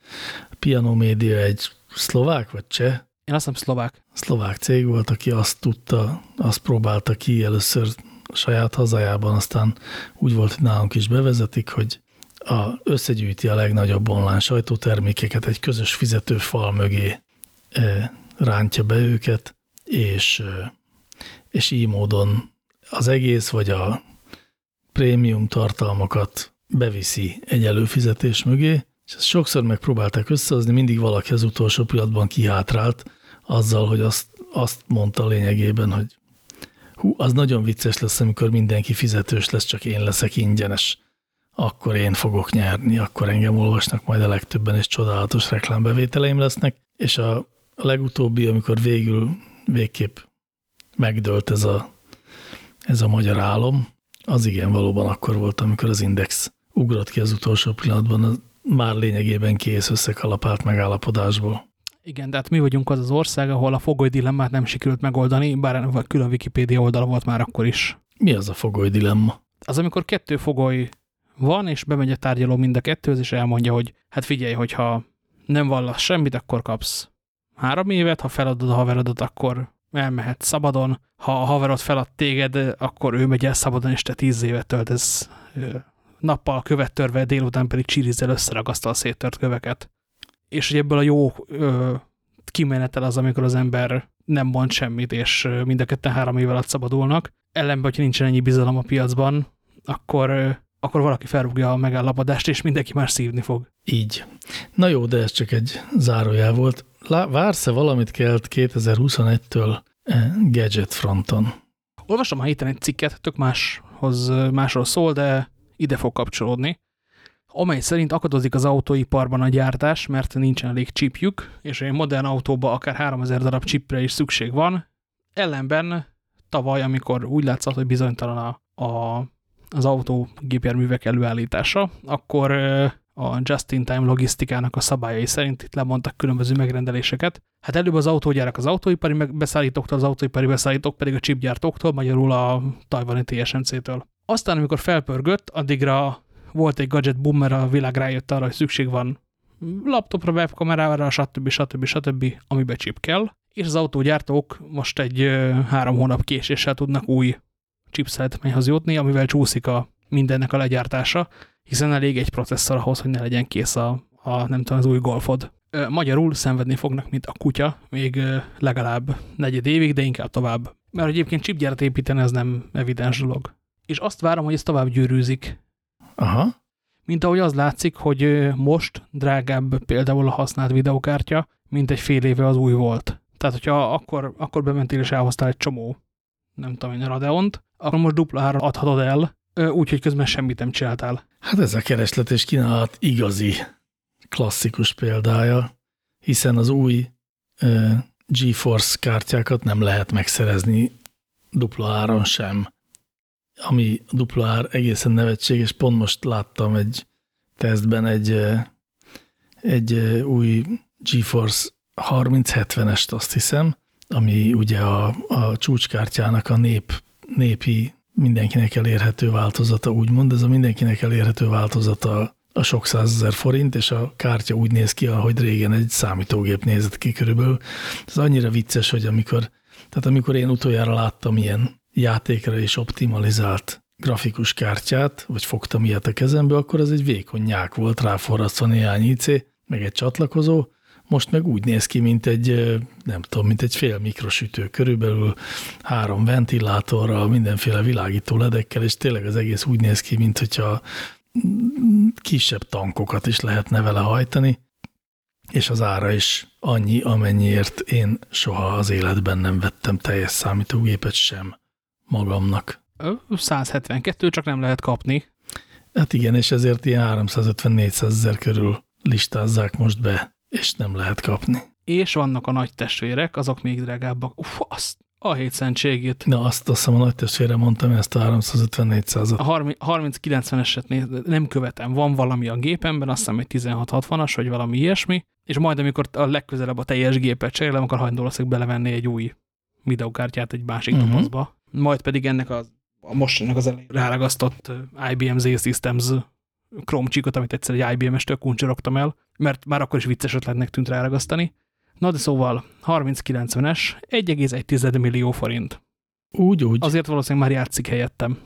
Piano Média egy szlovák vagy cseh, Én azt hiszem szlovák. szlovák cég volt, aki azt tudta, azt próbálta ki először saját hazájában, aztán úgy volt, hogy nálunk is bevezetik, hogy a, összegyűjti a legnagyobb online sajtótermékeket egy közös fizetőfal mögé e, rántja be őket, és, e, és így módon az egész, vagy a prémium tartalmakat beviszi egy előfizetés mögé, és ezt sokszor megpróbálták összehozni, mindig valaki az utolsó pillanatban kihátrált azzal, hogy azt, azt mondta lényegében, hogy hú, az nagyon vicces lesz, amikor mindenki fizetős lesz, csak én leszek ingyenes. Akkor én fogok nyerni, akkor engem olvasnak majd a legtöbben, és csodálatos reklámbevételeim lesznek. És a, legutóbbi, amikor végül végképp megdőlt ez a, ez a magyar álom, az igen, valóban akkor volt, amikor az Index ugrott ki az utolsó pillanatban, az már lényegében kész összekalapált megállapodásból. Igen, de hát mi vagyunk az az ország, ahol a fogoly dilemmát nem sikerült megoldani, bár külön Wikipédia oldal volt már akkor is. Mi az a fogoly dilemma? Az, amikor kettő fogoly van, és bemegy a tárgyaló mind a kettőhöz, és elmondja, hogy hát figyelj, hogyha nem vallasz semmit, akkor kapsz három évet, ha feladod a haverodat, akkor elmehet szabadon, ha a haverod felad téged, akkor ő megy el szabadon, és te tíz évet töltesz nappal követ törve, délután pedig csirizzel összeragasztal a széttört köveket. És hogy ebből a jó ö, kimenetel az, amikor az ember nem mond semmit, és mind a ketten három év alatt szabadulnak. Ellenben, hogyha nincsen ennyi bizalom a piacban, akkor, akkor valaki felrúgja a megállapodást, és mindenki már szívni fog. Így. Na jó, de ez csak egy zárójel volt. Vársz-e valamit kelt 2021-től eh, gadget fronton? Olvastam a héten egy cikket, tök máshoz, másról szól, de ide fog kapcsolódni, amely szerint akadozik az autóiparban a gyártás, mert nincsen elég chipjük, és egy modern autóba akár 3000 darab chipre is szükség van. Ellenben tavaly, amikor úgy látszott, hogy bizonytalan a, a, az autógépjárművek előállítása, akkor, a just-in-time logisztikának a szabályai szerint itt lemondtak különböző megrendeléseket. Hát előbb az autógyárak az autóipari beszállítóktól, az autóipari beszállítók pedig a chipgyártóktól, magyarul a tajvani TSMC-től. Aztán, amikor felpörgött, addigra volt egy gadget boomer, a világ rájött arra, hogy szükség van laptopra, webkamerára, stb. stb. stb. amiben chip kell, és az autógyártók most egy három hónap késéssel tudnak új chipsetmányhoz jutni, amivel csúszik a mindennek a legyártása, hiszen elég egy processzor ahhoz, hogy ne legyen kész a, a nem tudom, az új golfod. Magyarul szenvedni fognak, mint a kutya, még legalább negyed évig, de inkább tovább. Mert egyébként chipgyárat építeni, ez nem evidens dolog. És azt várom, hogy ez tovább gyűrűzik. Aha. Mint ahogy az látszik, hogy most drágább például a használt videokártya, mint egy fél éve az új volt. Tehát, hogyha akkor, akkor bementél és elhoztál egy csomó, nem tudom én, Radeont, akkor most dupla ára adhatod el, úgyhogy közben semmit nem csináltál. Hát ez a kereslet és kínálat igazi klasszikus példája, hiszen az új uh, GeForce kártyákat nem lehet megszerezni dupla áron sem. Ami dupla ár egészen nevetséges, pont most láttam egy tesztben egy, egy új GeForce 3070-est azt hiszem, ami ugye a, a csúcskártyának a nép, népi mindenkinek elérhető változata, úgymond, ez a mindenkinek elérhető változata a sok százezer forint, és a kártya úgy néz ki, ahogy régen egy számítógép nézett ki körülbelül. Ez annyira vicces, hogy amikor, tehát amikor én utoljára láttam ilyen játékra és optimalizált grafikus kártyát, vagy fogtam ilyet a kezembe, akkor ez egy vékony nyák volt, ráforrasztva néhány IC, meg egy csatlakozó, most meg úgy néz ki, mint egy, nem tudom, mint egy fél mikrosütő, körülbelül három ventilátorral, mindenféle világító ledekkel, és tényleg az egész úgy néz ki, mint hogyha kisebb tankokat is lehetne vele hajtani, és az ára is annyi, amennyiért én soha az életben nem vettem teljes számítógépet sem magamnak. 172, csak nem lehet kapni. Hát igen, és ezért ilyen 350-400 ezer körül listázzák most be és nem lehet kapni. És vannak a nagy testvérek, azok még drágábbak. Uf, azt a hét szentségét. Na, azt azt hiszem a nagy testvére mondtam, ezt a 354 százat. A 30-90-eset nem követem. Van valami a gépemben, azt hiszem egy 1660-as, vagy valami ilyesmi, és majd amikor a legközelebb a teljes gépet cserélem, akkor hajlandó leszek belevenni egy új videokártyát egy másik uh mhm. -huh. dobozba. Majd pedig ennek a, a mostanak az elején ráragasztott IBM Z Systems Chrome csíkot, amit egyszer egy IBM-estől kuncsorogtam el, mert már akkor is vicces ötletnek tűnt ráragasztani. Na de szóval 3090-es, 1,1 millió forint. Úgy, úgy. Azért valószínűleg már játszik helyettem.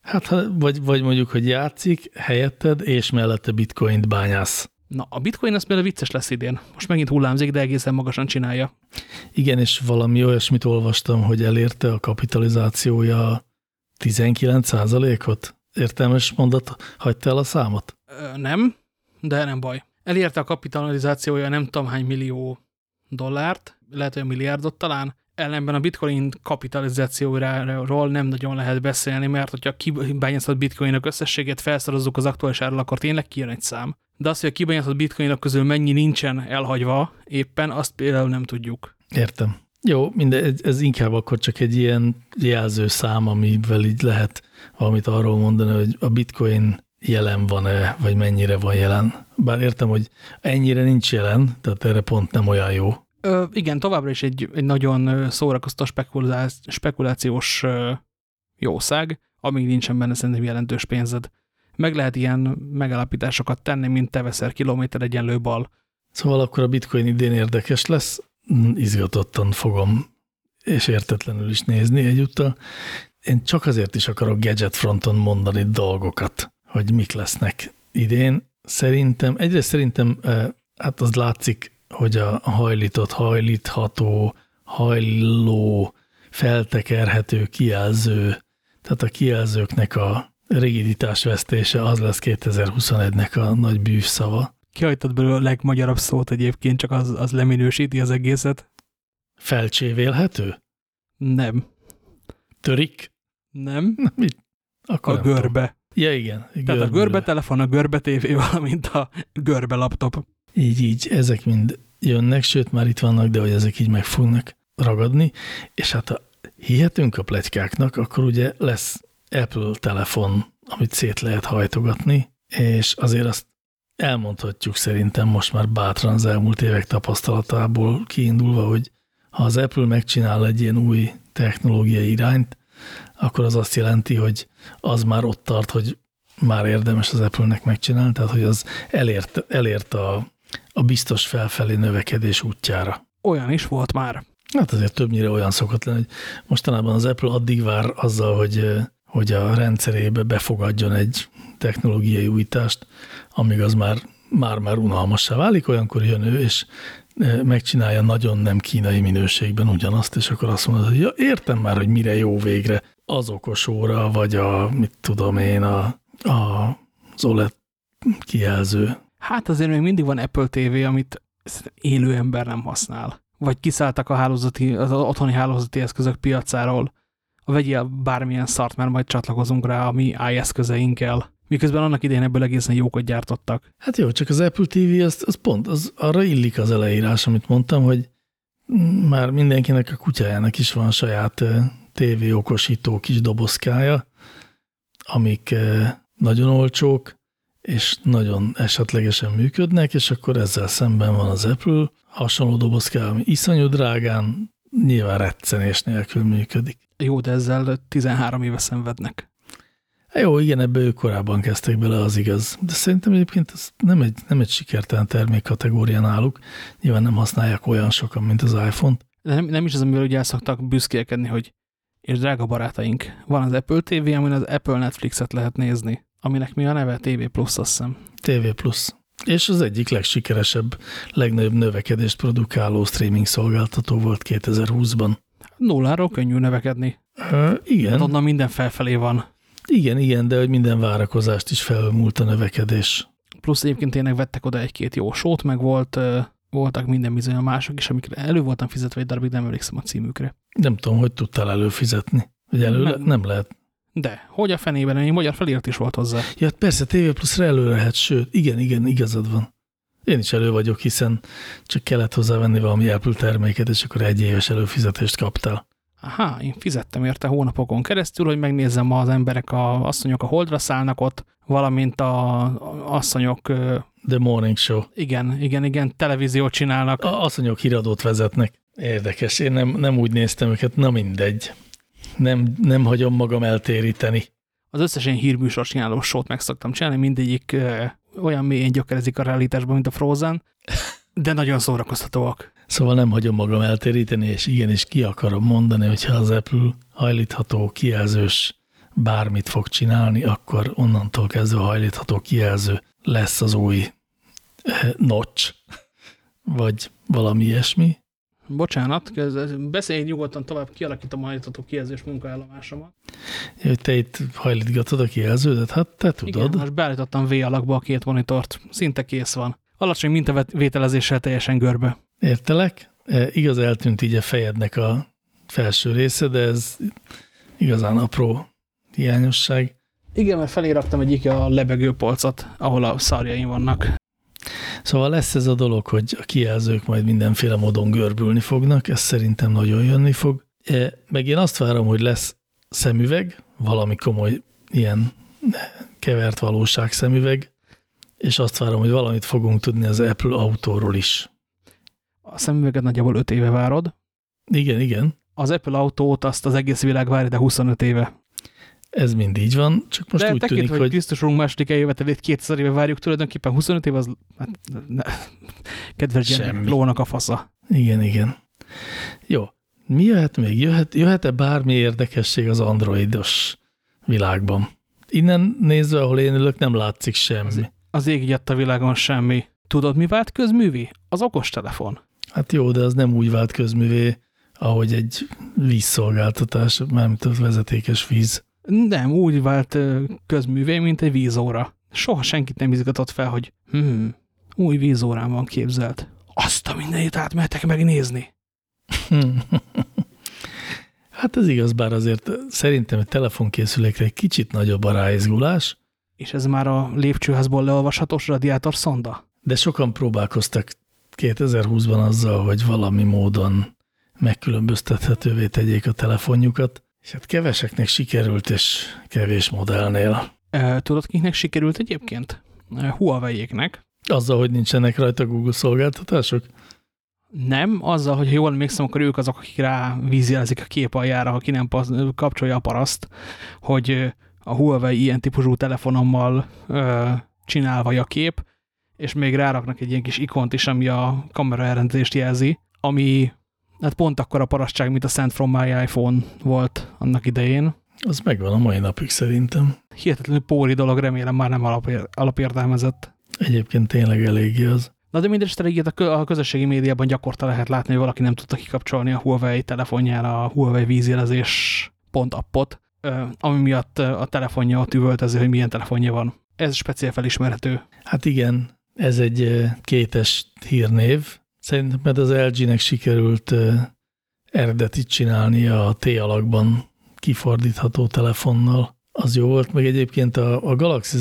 Hát, vagy, vagy mondjuk, hogy játszik helyetted, és mellette bitcoint bányász. Na, a bitcoin az például vicces lesz idén. Most megint hullámzik, de egészen magasan csinálja. Igen, és valami olyasmit olvastam, hogy elérte a kapitalizációja 19 ot Értelmes mondat, hagyta el a számot? Ö, nem, de nem baj. Elérte a kapitalizációja nem tudom hány millió dollárt, lehet, hogy a milliárdot talán, ellenben a bitcoin kapitalizációjáról nem nagyon lehet beszélni, mert hogyha kibányászott bitcoinok összességét felszorozzuk az aktuális árral, akkor tényleg kijön egy szám. De azt, hogy a kibányászott bitcoinok közül mennyi nincsen elhagyva éppen, azt például nem tudjuk. Értem. Jó, minden, ez inkább akkor csak egy ilyen jelzőszám, amivel így lehet valamit arról mondani, hogy a bitcoin jelen van-e, vagy mennyire van jelen. Bár értem, hogy ennyire nincs jelen, tehát erre pont nem olyan jó. Ö, igen, továbbra is egy, egy nagyon szórakoztató spekulációs jószág, amíg nincsen benne szerintem jelentős pénzed. Meg lehet ilyen megállapításokat tenni, mint te veszel kilométer egyenlő bal. Szóval akkor a bitcoin idén érdekes lesz, izgatottan fogom és értetlenül is nézni egyúttal. Én csak azért is akarok gadget fronton mondani dolgokat, hogy mik lesznek idén. Szerintem, egyrészt szerintem, hát az látszik, hogy a hajlított, hajlítható, hajló, feltekerhető kijelző, tehát a kijelzőknek a rigiditás vesztése az lesz 2021-nek a nagy bűvszava. Kihagytad belőle a legmagyarabb szót egyébként, csak az, az leminősíti az egészet. Felcsévélhető? Nem. Törik? Nem. (laughs) Mit? Akkor a görbe. Tudom. Ja, igen. Görbe. Tehát a görbe telefon, a görbe tévé, (laughs) valamint a görbe laptop. Így, így. Ezek mind jönnek, sőt már itt vannak, de hogy ezek így meg fognak ragadni. És hát ha hihetünk a plegykáknak, akkor ugye lesz Apple telefon, amit szét lehet hajtogatni, és azért azt elmondhatjuk szerintem most már bátran az elmúlt évek tapasztalatából kiindulva, hogy ha az Apple megcsinál egy ilyen új technológiai irányt, akkor az azt jelenti, hogy az már ott tart, hogy már érdemes az Apple-nek megcsinálni, tehát hogy az elért, elért a, a biztos felfelé növekedés útjára. Olyan is volt már. Hát azért többnyire olyan szokott lenni, hogy mostanában az Apple addig vár azzal, hogy, hogy a rendszerébe befogadjon egy technológiai újítást, amíg az már már-már unalmassá válik, olyankor jön ő, és megcsinálja nagyon nem kínai minőségben ugyanazt, és akkor azt mondod, hogy ja, értem már, hogy mire jó végre az okos óra, vagy a, mit tudom én, a, a, az OLED kijelző. Hát azért még mindig van Apple TV, amit élő ember nem használ. Vagy kiszálltak a hálózati, az otthoni hálózati eszközök piacáról. Vegyél bármilyen szart, mert majd csatlakozunk rá a mi iOS-közeinkkel. Miközben annak idején ebből egészen jókat gyártottak. Hát jó, csak az Apple TV, az, az pont, az arra illik az elejírás, amit mondtam, hogy már mindenkinek a kutyájának is van saját TV okosító kis dobozkája, amik nagyon olcsók, és nagyon esetlegesen működnek, és akkor ezzel szemben van az Apple, hasonló dobozkája, ami iszonyú drágán, nyilván reccenés nélkül működik. Jó, de ezzel 13 éve szenvednek. Jó, igen, ebbe ők korábban kezdtek bele, az igaz. De szerintem egyébként ez nem egy, nem egy sikertelen termékkategória náluk. Nyilván nem használják olyan sokan, mint az iPhone-t. De nem, nem is az, amivel ugye el szoktak büszkélkedni, hogy és drága barátaink, van az Apple TV, amin az Apple Netflixet lehet nézni, aminek mi a neve TV Plus, azt hiszem. TV Plus. És az egyik legsikeresebb, legnagyobb növekedést produkáló streaming szolgáltató volt 2020-ban. Nulláról könnyű növekedni. Uh, igen. Hát onnan minden felfelé van. Igen, igen, de hogy minden várakozást is felmúlt a növekedés. Plusz egyébként tényleg vettek oda egy-két jó sót, meg volt, voltak minden bizony a mások is, amikre elő voltam fizetve egy darabig, nem emlékszem a címükre. Nem tudom, hogy tudtál előfizetni. Hogy elő nem, nem lehet. De, hogy a fenében, egy magyar felirat is volt hozzá. Ja, hát persze, TV Plus-ra elő lehet, sőt, igen, igen, igazad van. Én is elő vagyok, hiszen csak kellett hozzávenni valami Apple terméket, és akkor egy éves előfizetést kaptál aha, én fizettem érte hónapokon keresztül, hogy megnézzem az emberek, a asszonyok a holdra szállnak ott, valamint a, asszonyok... The Morning Show. Igen, igen, igen, televíziót csinálnak. A asszonyok híradót vezetnek. Érdekes, én nem, nem úgy néztem őket, na mindegy. Nem, nem hagyom magam eltéríteni. Az összes ilyen hírműsor csináló sót meg szoktam csinálni, mindegyik ö, olyan mélyen gyökerezik a realitásban, mint a Frozen, de nagyon szórakoztatóak. Szóval nem hagyom magam eltéríteni, és igenis ki akarom mondani, hogyha az Apple hajlítható kijelzős bármit fog csinálni, akkor onnantól kezdve hajlítható kijelző lesz az új eh, notch, vagy valami ilyesmi. Bocsánat, beszélj nyugodtan tovább, kialakítom a hajlítható kijelzős munkaállomásomat. Ja, te itt hajlítgatod a kijelződet? Hát te tudod. Igen, most beállítottam V alakba a két monitort. Szinte kész van. Alacsony mintavételezéssel teljesen görbe. Értelek. E, igaz, eltűnt így a fejednek a felső része, de ez igazán apró hiányosság. Igen, mert felé raktam egyik a lebegő polcot, ahol a szarjaim vannak. Szóval lesz ez a dolog, hogy a kijelzők majd mindenféle módon görbülni fognak, ez szerintem nagyon jönni fog. E, meg én azt várom, hogy lesz szemüveg, valami komoly ilyen kevert valóság szemüveg, és azt várom, hogy valamit fogunk tudni az Apple autóról is a szemüveget nagyjából 5 éve várod. Igen, igen. Az Apple autót azt az egész világ várja, de 25 éve. Ez mind így van, csak most de úgy tűnik, hogy... Krisztus Rung második eljövetelét 200 éve várjuk, tulajdonképpen 25 év az hát, ne, kedves gyermek, lónak a fasza. Igen, igen. Jó. Mi jöhet még? Jöhet, jöhet-e bármi érdekesség az androidos világban? Innen nézve, ahol én ülök, nem látszik semmi. Az, az ég a világon semmi. Tudod, mi vált közművi? Az okostelefon. Hát jó, de az nem úgy vált közművé, ahogy egy vízszolgáltatás, mármint a vezetékes víz. Nem, úgy vált közművé, mint egy vízóra. Soha senkit nem izgatott fel, hogy hm, új vízórán van képzelt. Azt a mindenit átmehetek megnézni. (laughs) hát ez igaz, bár azért szerintem egy telefonkészülékre egy kicsit nagyobb a ráizgulás. És ez már a lépcsőházból leolvashatós radiátor szonda? De sokan próbálkoztak 2020-ban azzal, hogy valami módon megkülönböztethetővé tegyék a telefonjukat, és hát keveseknek sikerült, és kevés modellnél. Tudod, kiknek sikerült egyébként? Huawei-éknek. Azzal, hogy nincsenek rajta Google szolgáltatások? Nem, azzal, hogy jól emlékszem, akkor ők azok, akik rá vízjelezik a kép aljára, ha ki nem kapcsolja a paraszt, hogy a Huawei ilyen típusú telefonommal ö, csinál vagy a kép, és még ráraknak egy ilyen kis ikont is, ami a kamera elrendezést jelzi, ami hát pont akkor a parasztság, mint a Send from my iPhone volt annak idején. Az megvan a mai napig szerintem. Hihetetlenül póri dolog, remélem már nem alapér, alapértelmezett. Egyébként tényleg eléggé az. Na de mindesetre ilyet a közösségi médiában gyakorta lehet látni, hogy valaki nem tudta kikapcsolni a Huawei telefonjára a Huawei vízjelezés pont appot, ami miatt a telefonja ott üvöltöző, hogy milyen telefonja van. Ez speciál felismerhető. Hát igen, ez egy kétes hírnév. Szerintem mert az LG-nek sikerült eredetit csinálni a T alakban kifordítható telefonnal. Az jó volt, meg egyébként a, a Galaxy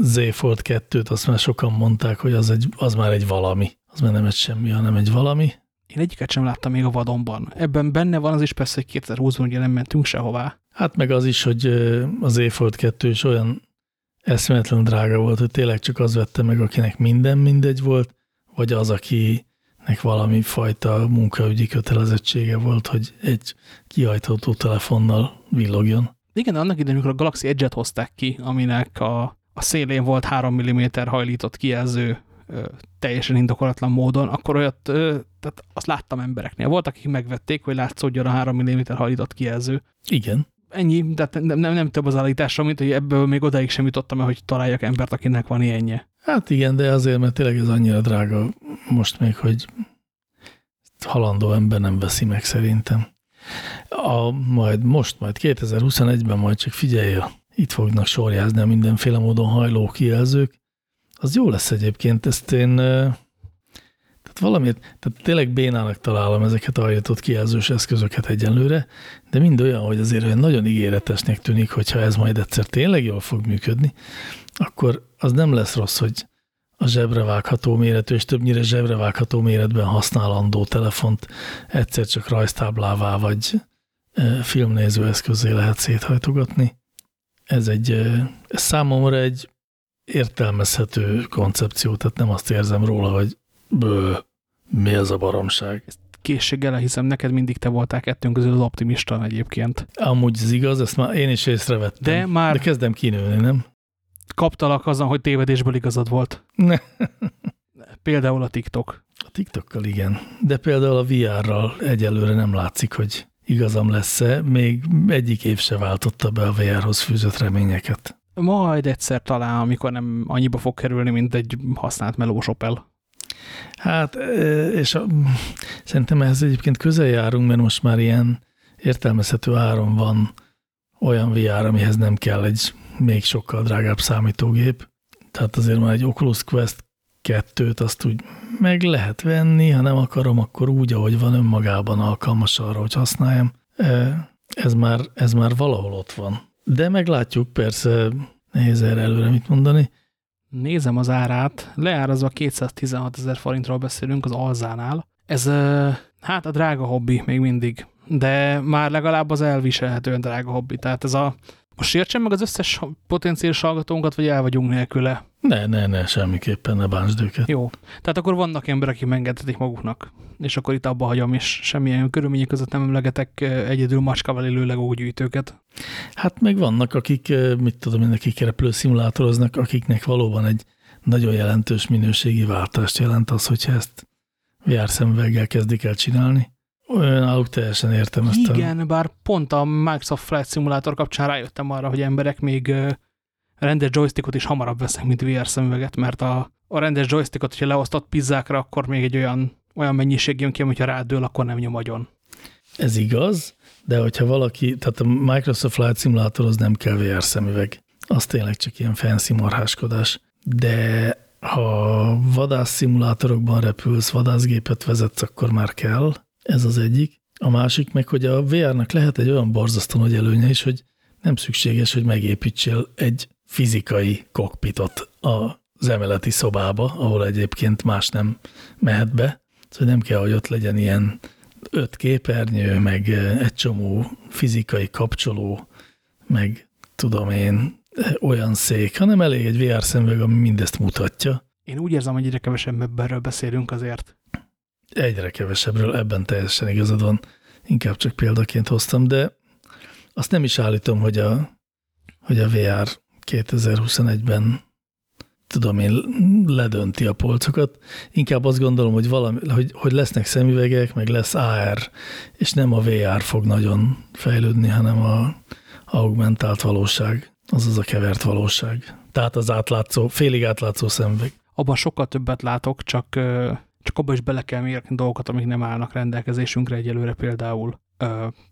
Z Fold 2-t azt már sokan mondták, hogy az, egy, az már egy valami. Az már nem egy semmi, hanem egy valami. Én egyiket sem láttam még a vadonban. Ebben benne van az is persze, hogy 2020-ban ugye nem mentünk sehová. Hát meg az is, hogy az Z Fold 2 is olyan eszméletlen drága volt, hogy tényleg csak az vette meg, akinek minden mindegy volt, vagy az, akinek valami fajta munkaügyi kötelezettsége volt, hogy egy kihajtható telefonnal villogjon. Igen, annak idején, amikor a Galaxy Edge-et hozták ki, aminek a, a szélén volt 3 mm hajlított kijelző ö, teljesen indokolatlan módon, akkor olyat, ö, tehát azt láttam embereknél. Voltak, akik megvették, hogy látszódjon a 3 mm hajlított kijelző. Igen ennyi, de nem, nem, nem több az állítása, mint hogy ebből még odaig sem jutottam, hogy találjak embert, akinek van ilyenje. Hát igen, de azért, mert tényleg ez annyira drága most még, hogy halandó ember nem veszi meg szerintem. A, majd most, majd 2021-ben majd csak figyelj, itt fognak sorjázni a mindenféle módon hajló kijelzők. Az jó lesz egyébként, ezt én valamit, tehát tényleg bénának találom ezeket a hajtott kijelzős eszközöket egyenlőre, de mind olyan, hogy azért olyan nagyon ígéretesnek tűnik, hogyha ez majd egyszer tényleg jól fog működni, akkor az nem lesz rossz, hogy a zsebre vágható méretű, és többnyire zsebre vágható méretben használandó telefont egyszer csak rajztáblává vagy e, filmnéző eszközé lehet széthajtogatni. Ez egy e, ez számomra egy értelmezhető koncepció, tehát nem azt érzem róla, hogy bő, mi az a baromság? Ezt készséggel hiszem, neked mindig te voltál kettőnk közül az optimista egyébként. Amúgy ez igaz, ezt már én is észrevettem. De már... De kezdem kinőni, nem? Kaptalak azon, hogy tévedésből igazad volt. Ne. (laughs) Például a TikTok. A TikTokkal igen, de például a VR-ral egyelőre nem látszik, hogy igazam lesz-e, még egyik év se váltotta be a VR-hoz fűzött reményeket. Majd egyszer talán, amikor nem annyiba fog kerülni, mint egy használt melós Opel. Hát, és a, szerintem ehhez egyébként közel járunk, mert most már ilyen értelmezhető áron van olyan VR, amihez nem kell egy még sokkal drágább számítógép. Tehát azért már egy Oculus Quest 2-t azt úgy meg lehet venni, ha nem akarom, akkor úgy, ahogy van önmagában alkalmas arra, hogy használjam. Ez már, ez már valahol ott van. De meglátjuk, persze nehéz erre előre mit mondani. Nézem az árát, leárazva 216 ezer forintról beszélünk az alzánál. Ez hát a drága hobbi még mindig, de már legalább az elviselhetően drága hobbi. Tehát ez a, most sértsen meg az összes potenciális hallgatónkat, vagy el vagyunk nélküle? Ne, ne, ne, semmiképpen ne bántsd őket. Jó. Tehát akkor vannak emberek, akik megengedhetik maguknak, és akkor itt abba hagyom, és semmilyen körülmények között nem emlegetek egyedül macskával élő legógyűjtőket. Hát meg vannak, akik, mit tudom én, akik repülő szimulátoroznak, akiknek valóban egy nagyon jelentős minőségi váltást jelent az, hogyha ezt VR szemüveggel kezdik el csinálni. Olyan álluk teljesen értem ezt. Igen, a... bár pont a Microsoft Flight Simulator kapcsán rájöttem arra, hogy emberek még rendes joystickot is hamarabb vesznek, mint VR szemüveget, mert a, a rendes joystickot, hogyha leosztott pizzákra, akkor még egy olyan, olyan mennyiség jön ki, hogyha rádől, akkor nem nyom agyon. Ez igaz, de hogyha valaki, tehát a Microsoft Flight Simulator az nem kell VR szemüveg. Az tényleg csak ilyen fancy marháskodás. De ha vadász szimulátorokban repülsz, vadászgépet vezetsz, akkor már kell. Ez az egyik. A másik meg, hogy a VR-nak lehet egy olyan borzasztó nagy előnye is, hogy nem szükséges, hogy megépítsél egy fizikai kokpitot az emeleti szobába, ahol egyébként más nem mehet be. Szóval nem kell, hogy ott legyen ilyen öt képernyő, meg egy csomó fizikai kapcsoló, meg tudom én, olyan szék, hanem elég egy VR szemüveg, ami mindezt mutatja. Én úgy érzem, hogy egyre kevesebb erről beszélünk azért. Egyre kevesebbről, ebben teljesen igazad van. Inkább csak példaként hoztam, de azt nem is állítom, hogy a, hogy a VR 2021-ben tudom én, ledönti a polcokat. Inkább azt gondolom, hogy, valami, hogy, hogy lesznek szemüvegek, meg lesz AR, és nem a VR fog nagyon fejlődni, hanem a augmentált valóság, azaz a kevert valóság. Tehát az átlátszó, félig átlátszó szemüveg. Abban sokkal többet látok, csak, csak abban is bele kell mérni dolgokat, amik nem állnak rendelkezésünkre egyelőre például,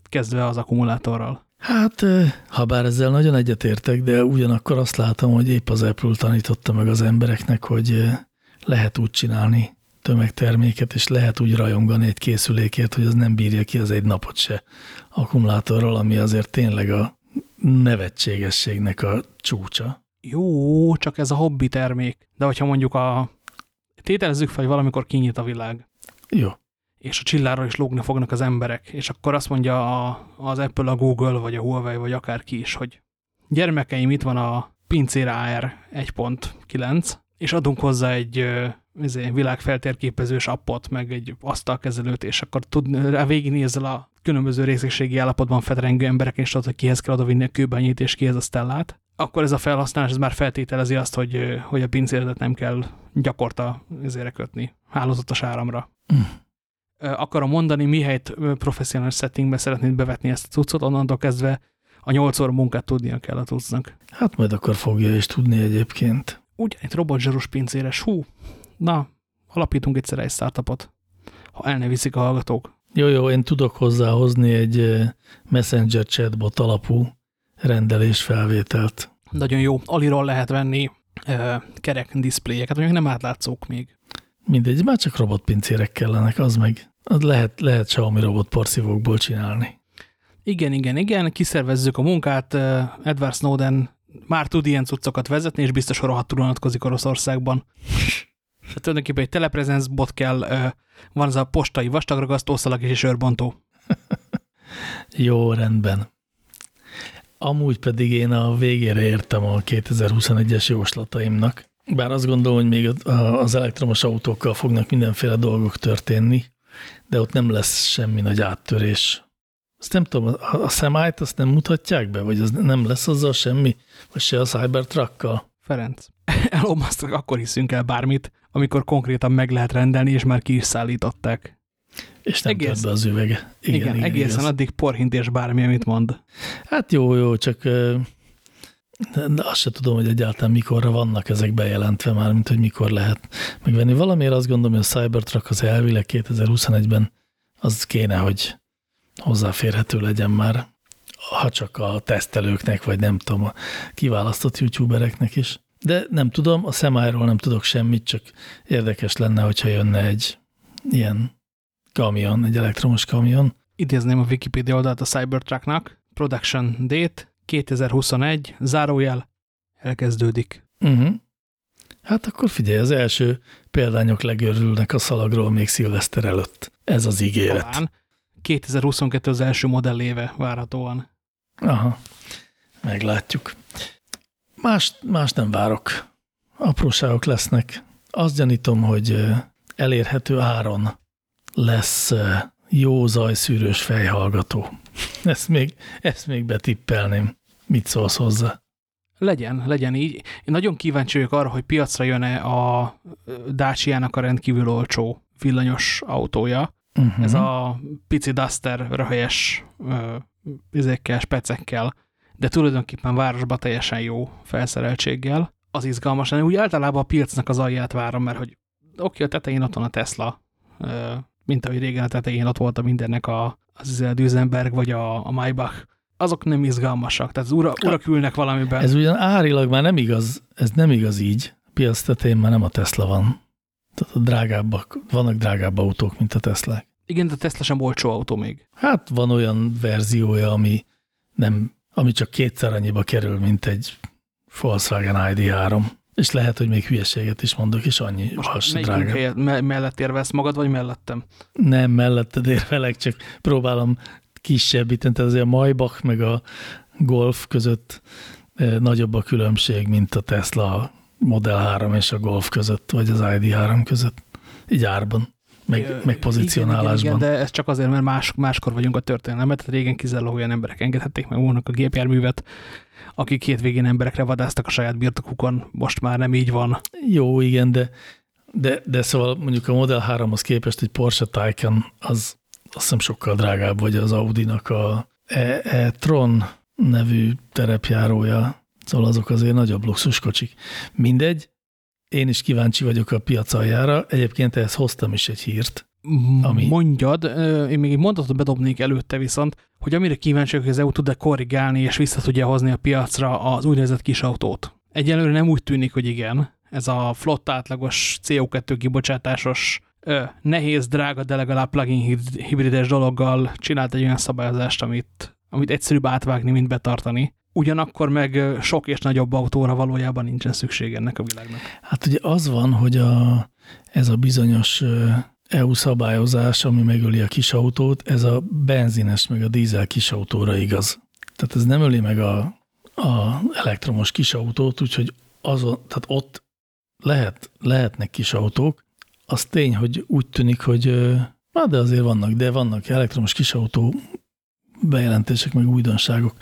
kezdve az akkumulátorral. Hát, ha bár ezzel nagyon egyetértek, de ugyanakkor azt látom, hogy épp az Apple tanította meg az embereknek, hogy lehet úgy csinálni tömegterméket, és lehet úgy rajongani egy készülékért, hogy az nem bírja ki az egy napot se akkumulátorral, ami azért tényleg a nevetségességnek a csúcsa. Jó, csak ez a hobbi termék. De hogyha mondjuk a... Tételezzük fel, hogy valamikor kinyit a világ. Jó és a csilláról is lógni fognak az emberek, és akkor azt mondja a, az Apple, a Google, vagy a Huawei, vagy akárki is, hogy gyermekeim, itt van a pincér AR 1.9, és adunk hozzá egy ezért, világfeltérképezős appot, meg egy asztalkezelőt, és akkor tud, rá végignézzel a különböző részegségi állapotban fetrengő emberek, és tudod, hogy kihez kell odavinni a kőbenyét, és kihez a stellát, akkor ez a felhasználás ez már feltételezi azt, hogy, hogy a pincéretet nem kell gyakorta ezért kötni, hálózatos áramra. Mm akarom mondani, mihelyt professzionális settingbe szeretnéd bevetni ezt a cuccot, onnantól kezdve a 8 óra munkát tudnia kell a cuccnak. Hát majd akkor fogja is tudni egyébként. Ugyanitt robotzsarus pincéres, hú, na, alapítunk egyszer egy startupot, ha el ne viszik a hallgatók. Jó, jó, én tudok hozzáhozni egy Messenger chatbot alapú rendelésfelvételt. Nagyon jó. Aliról lehet venni uh, kerek diszpléjeket, mondjuk nem átlátszók még. Mindegy, már csak robotpincérek kellenek, az meg az lehet, lehet Xiaomi robot porszívókból csinálni. Igen, igen, igen, kiszervezzük a munkát, Edward Snowden már tud ilyen cuccokat vezetni, és biztos, hogy rohadtul Oroszországban. Tehát tulajdonképpen egy teleprezenc bot kell, van az a postai vastagragasztószalag és őrbontó. (laughs) Jó, rendben. Amúgy pedig én a végére értem a 2021-es jóslataimnak. Bár azt gondolom, hogy még az elektromos autókkal fognak mindenféle dolgok történni, de ott nem lesz semmi nagy áttörés. Azt nem tudom, a, a szemájt azt nem mutatják be, vagy az nem lesz azzal semmi, vagy se a Cybertruckkal? Ferenc, (laughs) Elon akkor hiszünk el bármit, amikor konkrétan meg lehet rendelni, és már ki is szállították. És nem Egész... be az üvege. Igen, igen, igen egészen igaz. addig porhintés bármi, amit mond. Hát jó, jó, csak de, azt se tudom, hogy egyáltalán mikorra vannak ezek bejelentve már, mint hogy mikor lehet megvenni. Valamiért azt gondolom, hogy a Cybertruck az elvileg 2021-ben az kéne, hogy hozzáférhető legyen már, ha csak a tesztelőknek, vagy nem tudom, a kiválasztott youtubereknek is. De nem tudom, a szemájról nem tudok semmit, csak érdekes lenne, hogyha jönne egy ilyen kamion, egy elektromos kamion. Idézném a Wikipedia oldalt a Cybertrucknak, production date 2021, zárójel, elkezdődik. Uh mhm. -huh. Hát akkor figyelj, az első példányok legörülnek a szalagról még szilveszter előtt. Ez az ígéret. Talán 2022 az első modelléve várhatóan. Aha, meglátjuk. Más, más nem várok. Apróságok lesznek. Azt gyanítom, hogy elérhető áron lesz jó zajszűrős fejhallgató. (laughs) Ezt még, ezt még betippelném. Mit szólsz hozzá? Legyen, legyen így. Én nagyon kíváncsi vagyok arra, hogy piacra jön-e a Dacia-nak a rendkívül olcsó villanyos autója. Uh mhm. -huh. Ez a pici Duster röhelyes izékkel, specekkel, de tulajdonképpen városba teljesen jó felszereltséggel. Az izgalmas lenne. Úgy általában a piacnak az alját várom, mert hogy oké, okay, a tetején ott van a Tesla, mint ahogy régen a tetején ott volt a mindennek a, az Düzenberg vagy a, a Maybach, azok nem izgalmasak, tehát az ura, urak ülnek valamiben. Ez ugyan árilag már nem igaz, ez nem igaz így. Piac tetején már nem a Tesla van. Tehát a drágábbak, vannak drágább autók, mint a Tesla. Igen, de a Tesla sem olcsó autó még. Hát van olyan verziója, ami, nem, ami csak kétszer annyiba kerül, mint egy Volkswagen ID3. És lehet, hogy még hülyeséget is mondok, és annyi Most drága. Helyet, me mellett érvelsz magad, vagy mellettem? Nem, melletted érvelek, csak próbálom kisebbíteni, tehát azért a Maybach meg a Golf között eh, nagyobb a különbség, mint a Tesla Model 3 és a Golf között, vagy az ID3 között, így árban, meg, meg pozícionálásban. Igen, igen, de ez csak azért, mert más, máskor vagyunk a történelemben, tehát régen kizárólag olyan emberek engedhették meg volna a gépjárművet, akik hétvégén emberekre vadáztak a saját birtokukon, most már nem így van. Jó, igen, de, de, de szóval mondjuk a Model 3-hoz képest egy Porsche Taycan az azt hiszem sokkal drágább, vagy az Audi-nak a e-tron nevű terepjárója, szóval azok azért nagyobb luxuskocsik. Mindegy, én is kíváncsi vagyok a piac aljára, egyébként ehhez hoztam is egy hírt. Ami... Mondjad, én még egy mondatot bedobnék előtte viszont, hogy amire kíváncsi hogy az EU tud-e korrigálni és vissza tudja hozni a piacra az úgynevezett kis autót. Egyelőre nem úgy tűnik, hogy igen. Ez a flott átlagos CO2 kibocsátásos nehéz, drága, de legalább plugin hibrides dologgal csinált egy olyan szabályozást, amit, amit egyszerűbb átvágni, mint betartani. Ugyanakkor meg sok és nagyobb autóra valójában nincsen szükség ennek a világnak. Hát ugye az van, hogy a, ez a bizonyos EU szabályozás, ami megöli a kisautót, ez a benzines meg a dízel kisautóra igaz. Tehát ez nem öli meg a, a elektromos kisautót, úgyhogy azon, tehát ott lehet, lehetnek kisautók, az tény, hogy úgy tűnik, hogy de azért vannak, de vannak elektromos kisautó bejelentések, meg újdonságok,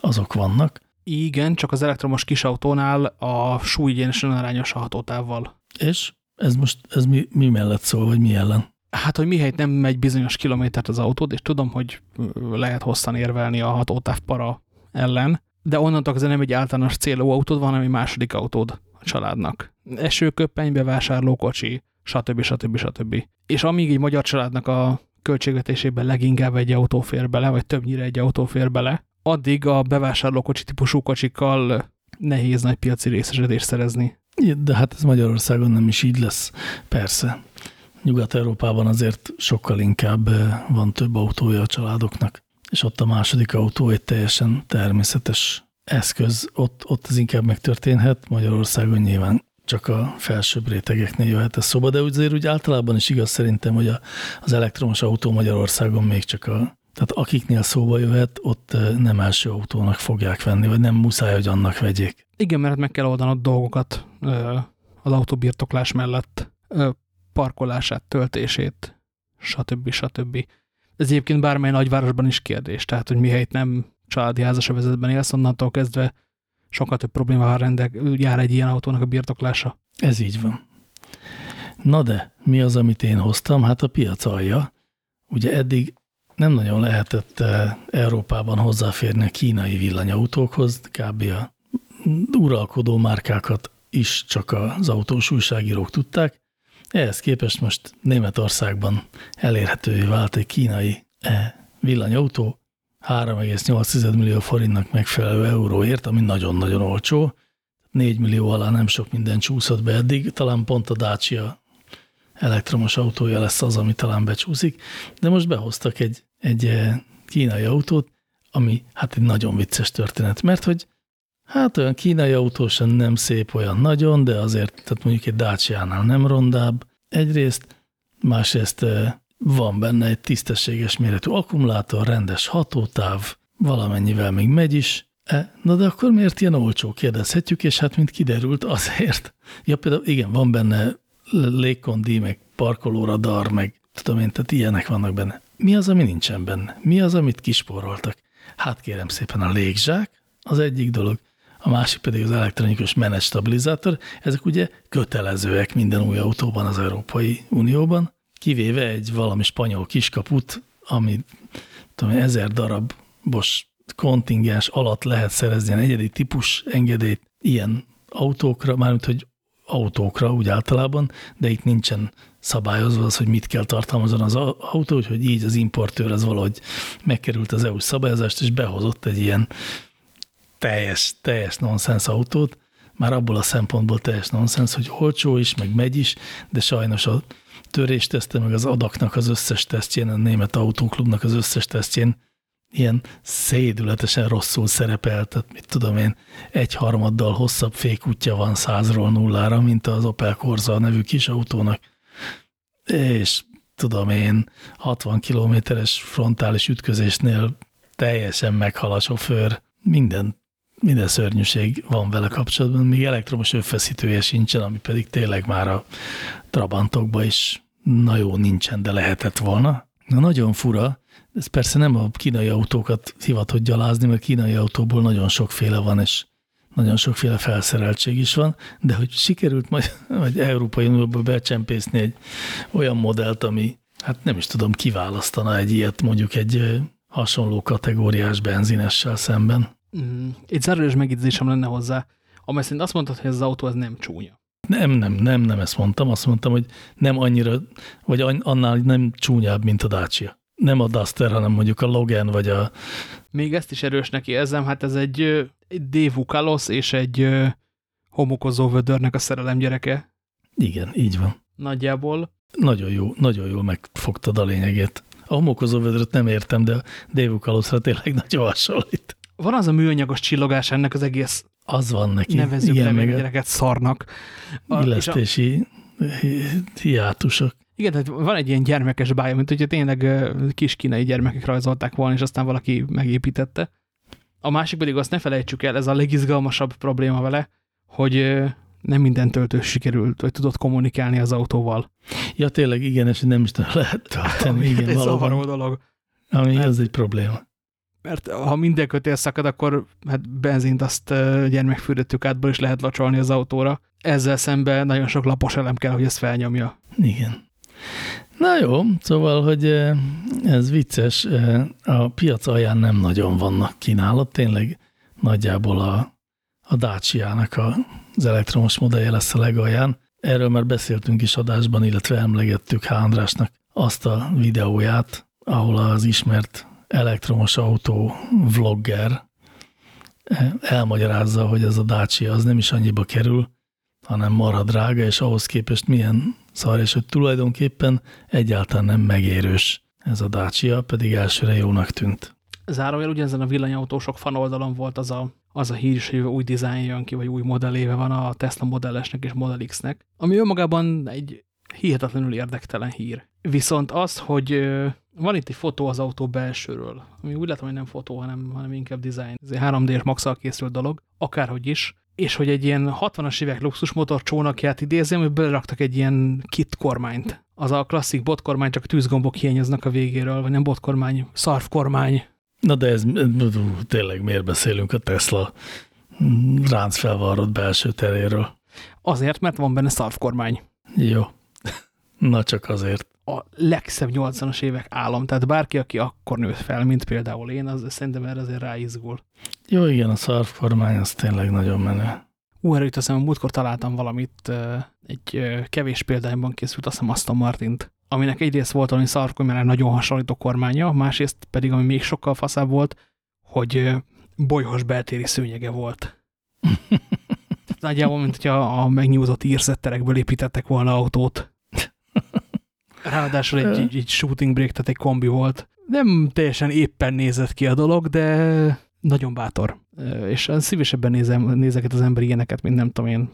azok vannak. Igen, csak az elektromos kisautónál a súlyigényesen arányos a hatótávval. És ez most ez mi, mi mellett szól, vagy mi ellen? Hát, hogy mihelyt nem megy bizonyos kilométert az autód, és tudom, hogy lehet hosszan érvelni a hatótáv para ellen, de onnantól kezdve nem egy általános célú autód van, egy második autód a családnak. Esőköppeny, bevásárlókocsi, stb. stb. stb. És amíg egy magyar családnak a költségvetésében leginkább egy autó fér bele, vagy többnyire egy autó fér bele, addig a bevásárlókocsi típusú kocsikkal nehéz nagy piaci részesedést szerezni. De hát ez Magyarországon nem is így lesz, persze. Nyugat-Európában azért sokkal inkább van több autója a családoknak, és ott a második autó egy teljesen természetes eszköz, ott, ott ez inkább megtörténhet, Magyarországon nyilván csak a felsőbb rétegeknél jöhet ez szóba, de azért úgy általában is igaz szerintem, hogy a, az elektromos autó Magyarországon még csak a, tehát akiknél szóba jöhet, ott nem első autónak fogják venni, vagy nem muszáj, hogy annak vegyék. Igen, mert meg kell oldanod dolgokat az autóbirtoklás mellett, parkolását, töltését, stb. stb. Ez egyébként bármely nagyvárosban is kérdés, tehát hogy mihelyt nem családi házasövezetben élsz, onnantól kezdve sokkal több problémával rendel, jár egy ilyen autónak a birtoklása. Ez így van. Na de, mi az, amit én hoztam? Hát a piac alja. Ugye eddig nem nagyon lehetett eh, Európában hozzáférni a kínai villanyautókhoz, kb. a uralkodó márkákat is csak az autós újságírók tudták. Ehhez képest most Németországban elérhetővé vált egy kínai eh, villanyautó, 3,8 millió forintnak megfelelő euróért, ami nagyon-nagyon olcsó. 4 millió alá nem sok minden csúszott be eddig, talán pont a Dacia elektromos autója lesz az, ami talán becsúszik, de most behoztak egy, egy eh, kínai autót, ami hát egy nagyon vicces történet, mert hogy hát olyan kínai autó sem nem szép olyan nagyon, de azért, tehát mondjuk egy Dacia-nál nem rondább. Egyrészt, másrészt eh, van benne egy tisztességes méretű akkumulátor, rendes hatótáv, valamennyivel még megy is. E, na de akkor miért ilyen olcsó, kérdezhetjük, és hát mint kiderült azért. Ja például igen, van benne légkondi, meg parkolóradar, meg tudom én, tehát ilyenek vannak benne. Mi az, ami nincsen benne? Mi az, amit kispóroltak? Hát kérem szépen a légzsák, az egyik dolog, a másik pedig az elektronikus menet stabilizátor. Ezek ugye kötelezőek minden új autóban az Európai Unióban, kivéve egy valami spanyol kiskaput, ami tudom, ezer darabos kontingens alatt lehet szerezni egy egyedi típus engedélyt ilyen autókra, mármint hogy autókra úgy általában, de itt nincsen szabályozva az, hogy mit kell tartalmazon az autó, úgyhogy így az importőr az valahogy megkerült az EU szabályozást, és behozott egy ilyen teljes, teljes nonsens autót, már abból a szempontból teljes nonsens, hogy olcsó is, meg megy is, de sajnos a törésteszte, meg az adaknak az összes tesztjén, a német autóklubnak az összes tesztjén ilyen szédületesen rosszul szerepel, tehát mit tudom én, egy harmaddal hosszabb fékútja van százról nullára, mint az Opel Corsa nevű kis autónak, és tudom én, 60 kilométeres frontális ütközésnél teljesen meghal a sofőr, minden minden szörnyűség van vele kapcsolatban, még elektromos övfeszítője sincsen, ami pedig tényleg már a Trabantokban is na jó, nincsen, de lehetett volna. Na nagyon fura, ez persze nem a kínai autókat hivatott gyalázni, mert kínai autóból nagyon sokféle van, és nagyon sokféle felszereltség is van, de hogy sikerült majd (laughs) vagy Európai Unióba becsempészni egy olyan modellt, ami, hát nem is tudom, kiválasztana egy ilyet mondjuk egy hasonló kategóriás benzinessel szemben. Mm, egy zárójeles megjegyzésem lenne hozzá, amely szerint azt mondtad, hogy ez az autó az nem csúnya. Nem, nem, nem, nem ezt mondtam. Azt mondtam, hogy nem annyira, vagy annál nem csúnyább, mint a Dacia. Nem a Duster, hanem mondjuk a Logan, vagy a... Még ezt is erősnek érzem, hát ez egy, egy Dévu Kalos és egy homokozó vödörnek a szerelem gyereke. Igen, így van. Nagyjából. Nagyon jó, nagyon jól megfogtad a lényegét. A homokozó vödröt nem értem, de a Dévu Kalosra tényleg nagyon hasonlít. Van az a műanyagos csillogás ennek az egész az van neki. Nevezzük Igen, meg a gyereket szarnak. A, illesztési a... hiátusok. Igen, tehát van egy ilyen gyermekes bája, mint hogyha tényleg kis kínai gyermekek rajzolták volna, és aztán valaki megépítette. A másik pedig azt ne felejtsük el, ez a legizgalmasabb probléma vele, hogy nem minden töltő sikerült, vagy tudott kommunikálni az autóval. Ja, tényleg, igen, és nem is lehet tölteni. (laughs) Igen, ez valóban. dolog. Ami hát, az egy probléma mert ha minden kötél szakad, akkor hát benzint azt gyermekfürdetők átból is lehet locsolni az autóra. Ezzel szemben nagyon sok lapos elem kell, hogy ezt felnyomja. Igen. Na jó, szóval, hogy ez vicces, a piac alján nem nagyon vannak kínálat, tényleg nagyjából a, a Dacia-nak az elektromos modellje lesz a legalján. Erről már beszéltünk is adásban, illetve emlegettük H. Azt a videóját, ahol az ismert elektromos autó vlogger elmagyarázza, hogy ez a Dacia az nem is annyiba kerül, hanem marha drága, és ahhoz képest milyen szar, és hogy tulajdonképpen egyáltalán nem megérős ez a Dacia, pedig elsőre jónak tűnt. Zárójel ugyanezen a villanyautósok fan oldalon volt az a, az a hír is, hogy új dizájn jön ki, vagy új modelléve van a Tesla Model S-nek és Model X-nek, ami önmagában egy hihetetlenül érdektelen hír. Viszont az, hogy van itt egy fotó az autó belsőről, ami úgy látom, hogy nem fotó, hanem, hanem inkább design. Ez egy 3D-s maxal készült dolog, akárhogy is. És hogy egy ilyen 60-as évek luxus motor csónakját idézem, hogy beleraktak egy ilyen kit kormányt. Az a klasszik botkormány, csak tűzgombok hiányoznak a végéről, vagy nem botkormány, szarvkormány. Na de ez tényleg miért beszélünk a Tesla ránc felvarrott belső teréről? Azért, mert van benne szarvkormány. Jó. Na csak azért a legszebb 80-as évek állam. Tehát bárki, aki akkor nőtt fel, mint például én, az szerintem erre azért ráizgul. Jó, igen, a szarvkormány az tényleg nagyon menő. Ú, erre aztán múltkor találtam valamit, egy kevés példányban készült, azt hiszem Aston Martint, aminek egyrészt volt valami szarvkormány, nagyon hasonlító kormánya, másrészt pedig, ami még sokkal faszább volt, hogy bolyhos beltéri szőnyege volt. (laughs) Nagyjából, mint hogyha a megnyúzott írzetterekből építettek volna autót. (laughs) Ráadásul egy, egy, egy shooting break, tehát egy kombi volt. Nem teljesen éppen nézett ki a dolog, de nagyon bátor. És szívesebben nézem, nézeket az ember ilyeneket, mint nem tudom én,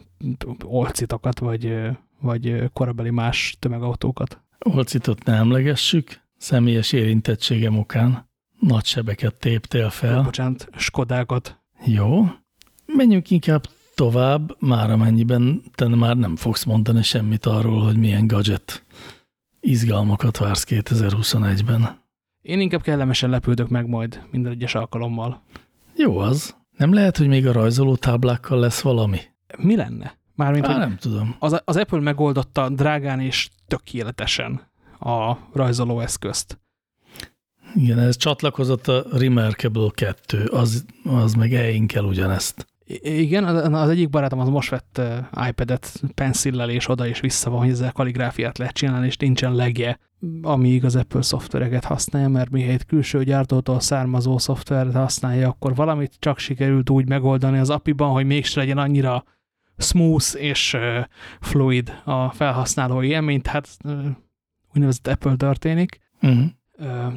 olcitokat, vagy, vagy korabeli más tömegautókat. Olcitot ne emlegessük, személyes érintettségem okán nagy sebeket téptél fel. Bocsánat, Skodákat. Jó. Menjünk inkább tovább, már amennyiben te már nem fogsz mondani semmit arról, hogy milyen gadget izgalmakat vársz 2021-ben? Én inkább kellemesen lepődök meg majd minden egyes alkalommal. Jó az. Nem lehet, hogy még a rajzoló táblákkal lesz valami? Mi lenne? Mármint, Á, nem tudom. Az, az Apple megoldotta drágán és tökéletesen a rajzoló eszközt. Igen, ez csatlakozott a Remarkable 2, az, az meg el ugyanezt. Igen, az egyik barátom az most vett iPad-et pencillel és oda és vissza van, hogy ezzel kaligráfiát lehet csinálni, és nincsen legje, amíg az Apple szoftvereket használja, mert mihelyt külső gyártótól származó szoftvert használja, akkor valamit csak sikerült úgy megoldani az apiban, hogy mégse legyen annyira smooth és fluid a felhasználói élmény, tehát úgynevezett Apple történik. Uh mhm. -huh.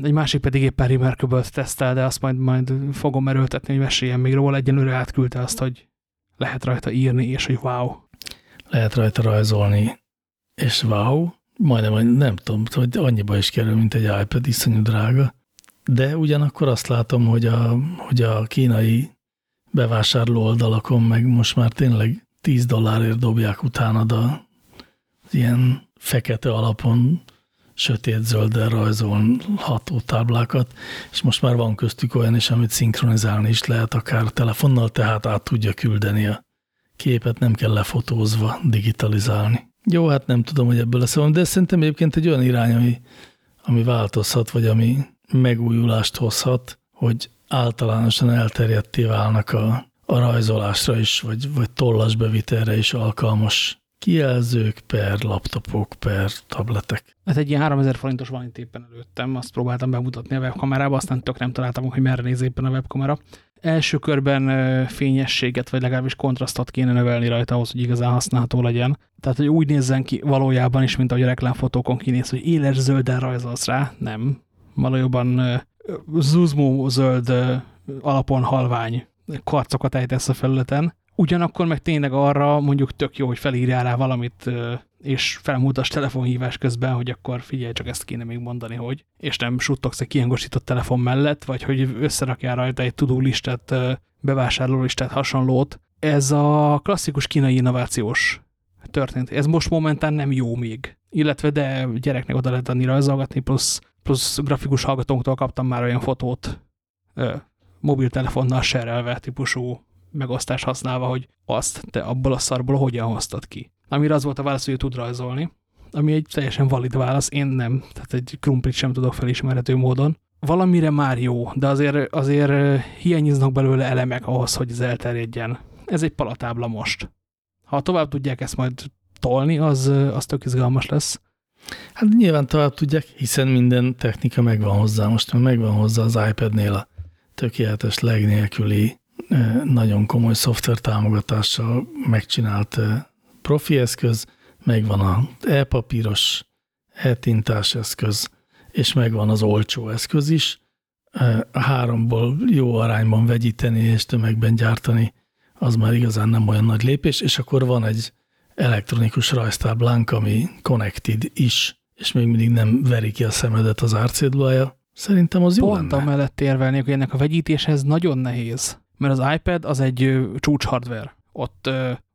Egy másik pedig éppen Remarkable-t tesztel, de azt majd, majd fogom erőltetni, hogy meséljen még róla. Egyenlőre átküldte azt, hogy lehet rajta írni, és hogy wow. Lehet rajta rajzolni, és wow. Majdnem, nem tudom, hogy annyiba is kerül, mint egy iPad, iszonyú drága. De ugyanakkor azt látom, hogy a, hogy a kínai bevásárló oldalakon, meg most már tényleg 10 dollárért dobják utánad a ilyen fekete alapon sötét-zölddel rajzolható táblákat, és most már van köztük olyan is, amit szinkronizálni is lehet akár telefonnal, tehát át tudja küldeni a képet, nem kell lefotózva digitalizálni. Jó, hát nem tudom, hogy ebből lesz de szerintem egyébként egy olyan irány, ami, ami változhat, vagy ami megújulást hozhat, hogy általánosan elterjedté válnak a, a rajzolásra is, vagy, vagy tollasbevitelre is alkalmas kijelzők per laptopok per tabletek. Hát egy ilyen 3000 forintos van itt éppen előttem, azt próbáltam bemutatni a webkamerába, aztán tök nem találtam, hogy merre néz éppen a webkamera. Első körben fényességet, vagy legalábbis kontrasztot kéne növelni rajta ahhoz, hogy igazán használható legyen. Tehát, hogy úgy nézzen ki valójában is, mint ahogy a reklámfotókon kinéz, hogy éles zölden rajzolsz rá. Nem. Valójában zuzmó zöld alapon halvány karcokat ejtesz a felületen, Ugyanakkor meg tényleg arra mondjuk tök jó, hogy felírjál rá valamit, és felmutas telefonhívás közben, hogy akkor figyelj, csak ezt kéne még mondani, hogy, és nem suttogsz egy kiangosított telefon mellett, vagy hogy összerakjál rajta egy tudó listát, bevásárló listát, hasonlót. Ez a klasszikus kínai innovációs történt. Ez most momentán nem jó még. Illetve de gyereknek oda lehet adni rajzolgatni, plusz, plusz grafikus hallgatónktól kaptam már olyan fotót, mobiltelefonnal serelve típusú megosztás használva, hogy azt te abból a szarból hogyan hoztad ki. Amire az volt a válasz, hogy ő tud rajzolni, ami egy teljesen valid válasz, én nem, tehát egy krumplit sem tudok felismerhető módon. Valamire már jó, de azért, azért hiányoznak belőle elemek ahhoz, hogy ez elterjedjen. Ez egy palatábla most. Ha tovább tudják ezt majd tolni, az, az tök izgalmas lesz. Hát nyilván tovább tudják, hiszen minden technika megvan hozzá. Most már megvan hozzá az iPad-nél a tökéletes leg nélküli nagyon komoly szoftver támogatással megcsinált profi eszköz, megvan a e-papíros, e-tintás eszköz, és megvan az olcsó eszköz is. A háromból jó arányban vegyíteni és tömegben gyártani, az már igazán nem olyan nagy lépés, és akkor van egy elektronikus rajztáblánk, ami connected is, és még mindig nem veri ki a szemedet az árcédulaja. Szerintem az jó Pont lenne. amellett érvelnék, hogy ennek a vegyítéshez nagyon nehéz mert az iPad az egy csúcs hardware. Ott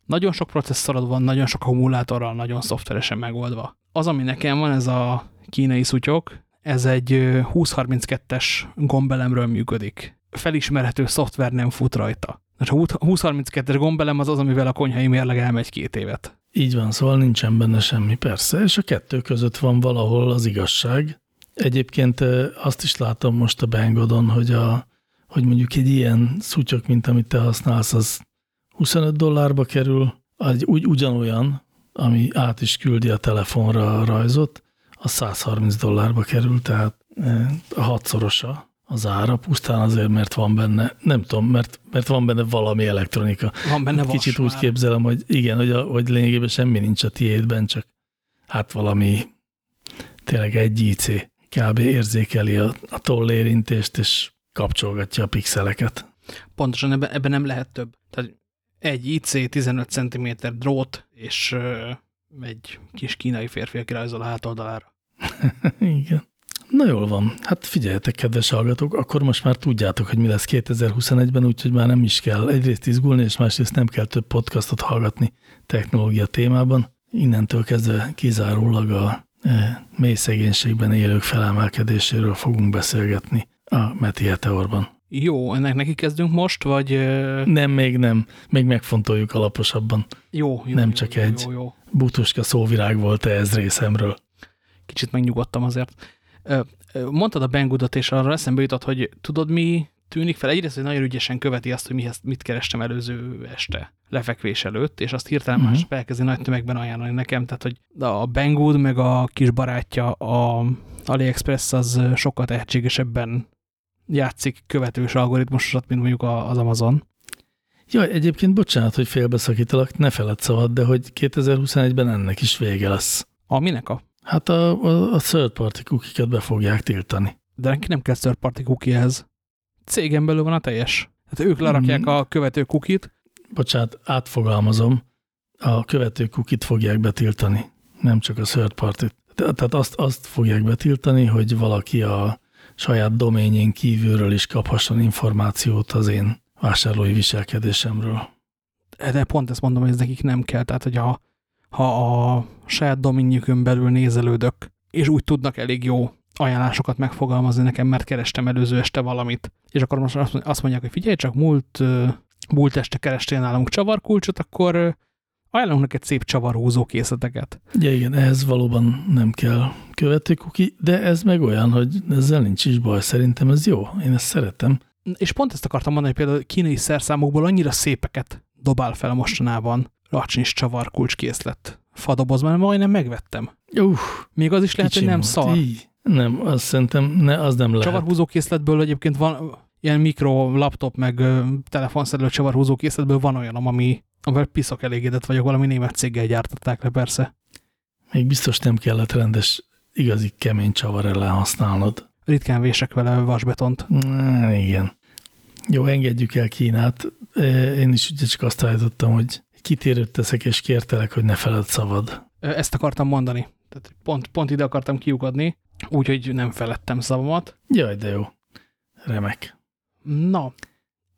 nagyon sok processzorod van, nagyon sok akkumulátorral, nagyon szoftveresen megoldva. Az, ami nekem van, ez a kínai szutyok, ez egy 2032-es gombelemről működik. Felismerhető szoftver nem fut rajta. A 2032-es gombelem az az, amivel a konyhai mérleg elmegy két évet. Így van, szóval nincsen benne semmi, persze, és a kettő között van valahol az igazság. Egyébként azt is látom most a Bengodon, hogy a hogy mondjuk egy ilyen szutyok, mint amit te használsz, az 25 dollárba kerül, egy úgy, ugyanolyan, ami át is küldi a telefonra a rajzot, a 130 dollárba kerül, tehát e, a hatszorosa az ára, pusztán azért, mert van benne, nem tudom, mert, mert van benne valami elektronika. Van benne Kicsit úgy már. képzelem, hogy igen, hogy, a, hogy lényegében semmi nincs a tiédben, csak hát valami tényleg egy IC kb. érzékeli a, a tollérintést, és kapcsolgatja a pixeleket. Pontosan ebben, ebben nem lehet több. Tehát egy IC 15 cm drót, és uh, egy kis kínai férfi, aki rajzol a hátoldalára. (laughs) Igen. Na jól van. Hát figyeljetek, kedves hallgatók, akkor most már tudjátok, hogy mi lesz 2021-ben, úgyhogy már nem is kell egyrészt izgulni, és másrészt nem kell több podcastot hallgatni technológia témában. Innentől kezdve kizárólag a e, mély szegénységben élők felemelkedéséről fogunk beszélgetni a Meti Heteorban. Jó, ennek neki kezdünk most, vagy... Nem, még nem. Még megfontoljuk alaposabban. Jó, jó Nem csak jó, egy jó, jó. butuska szóvirág volt ez részemről. Kicsit megnyugodtam azért. Mondtad a Banggoodot, és arra eszembe jutott, hogy tudod mi tűnik fel? Egyrészt, hogy nagyon ügyesen követi azt, hogy mihez, mit kerestem előző este lefekvés előtt, és azt hirtelen uh -huh. más elkezdi nagy tömegben ajánlani nekem, tehát hogy a Banggood meg a kis barátja a AliExpress az sokkal tehetségesebben játszik követős algoritmusosat, mint mondjuk az Amazon. Jaj, egyébként bocsánat, hogy félbeszakítalak, ne feled szabad, de hogy 2021-ben ennek is vége lesz. A minek a? Hát a, a, a third party cookie be fogják tiltani. De neki nem kell third party cookie-hez. Cégen belül van a teljes. Hát ők lerakják mm. a követő kukit. Bocsánat, átfogalmazom. A követő kukit fogják betiltani, nem csak a third party -t. Tehát azt, azt fogják betiltani, hogy valaki a saját doményén kívülről is kaphasson információt az én vásárlói viselkedésemről. De pont ezt mondom, hogy ez nekik nem kell. Tehát, hogy ha, ha a saját dominjükön belül nézelődök, és úgy tudnak elég jó ajánlásokat megfogalmazni nekem, mert kerestem előző este valamit, és akkor most azt mondják, hogy figyelj, csak múlt, múlt este kerestél nálunk csavarkulcsot, akkor ajánlunk neked szép csavarhúzó készleteket. Ja, igen, ehhez valóban nem kell követőkuki, de ez meg olyan, hogy ezzel nincs is baj, szerintem ez jó, én ezt szeretem. És pont ezt akartam mondani, hogy például kínai szerszámokból annyira szépeket dobál fel mostanában racsnis csavarkulcs készlet fadobozban, majdnem megvettem. Uff, Még az is lehet, hogy nem szar. Így. Nem, azt szerintem ne, az nem lehet. Csavarhúzó készletből egyébként van ilyen mikro laptop meg telefonszerelő csavarhúzó készletből van olyan, ami, amivel piszok elégedett vagyok, valami német céggel gyártották le persze. Még biztos nem kellett rendes, igazi kemény csavar ellen használnod. Ritkán vések vele vasbetont. Na, igen. Jó, engedjük el Kínát. Én is ugye csak azt állítottam, hogy kitérőt teszek, és kértelek, hogy ne feled szabad. Ezt akartam mondani. Tehát pont, pont ide akartam kiukadni, úgyhogy nem felettem szavamat. Jaj, de jó. Remek. Na,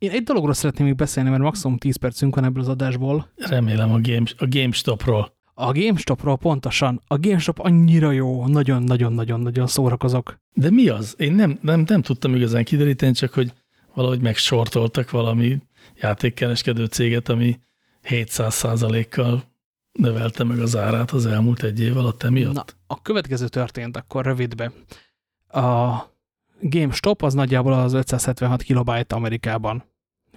én egy dologról szeretném még beszélni, mert maximum 10 percünk van ebből az adásból. Remélem a, game, a GameStopról. A GameStopról pontosan. A GameStop annyira jó, nagyon-nagyon-nagyon-nagyon szórakozok. De mi az? Én nem, nem, nem tudtam igazán kideríteni, csak hogy valahogy megsortoltak valami játékkereskedő céget, ami 700% kal növelte meg az árát az elmúlt egy év alatt emiatt? Na, a következő történt akkor rövidbe. A GameStop az nagyjából az 576 kilobájt Amerikában.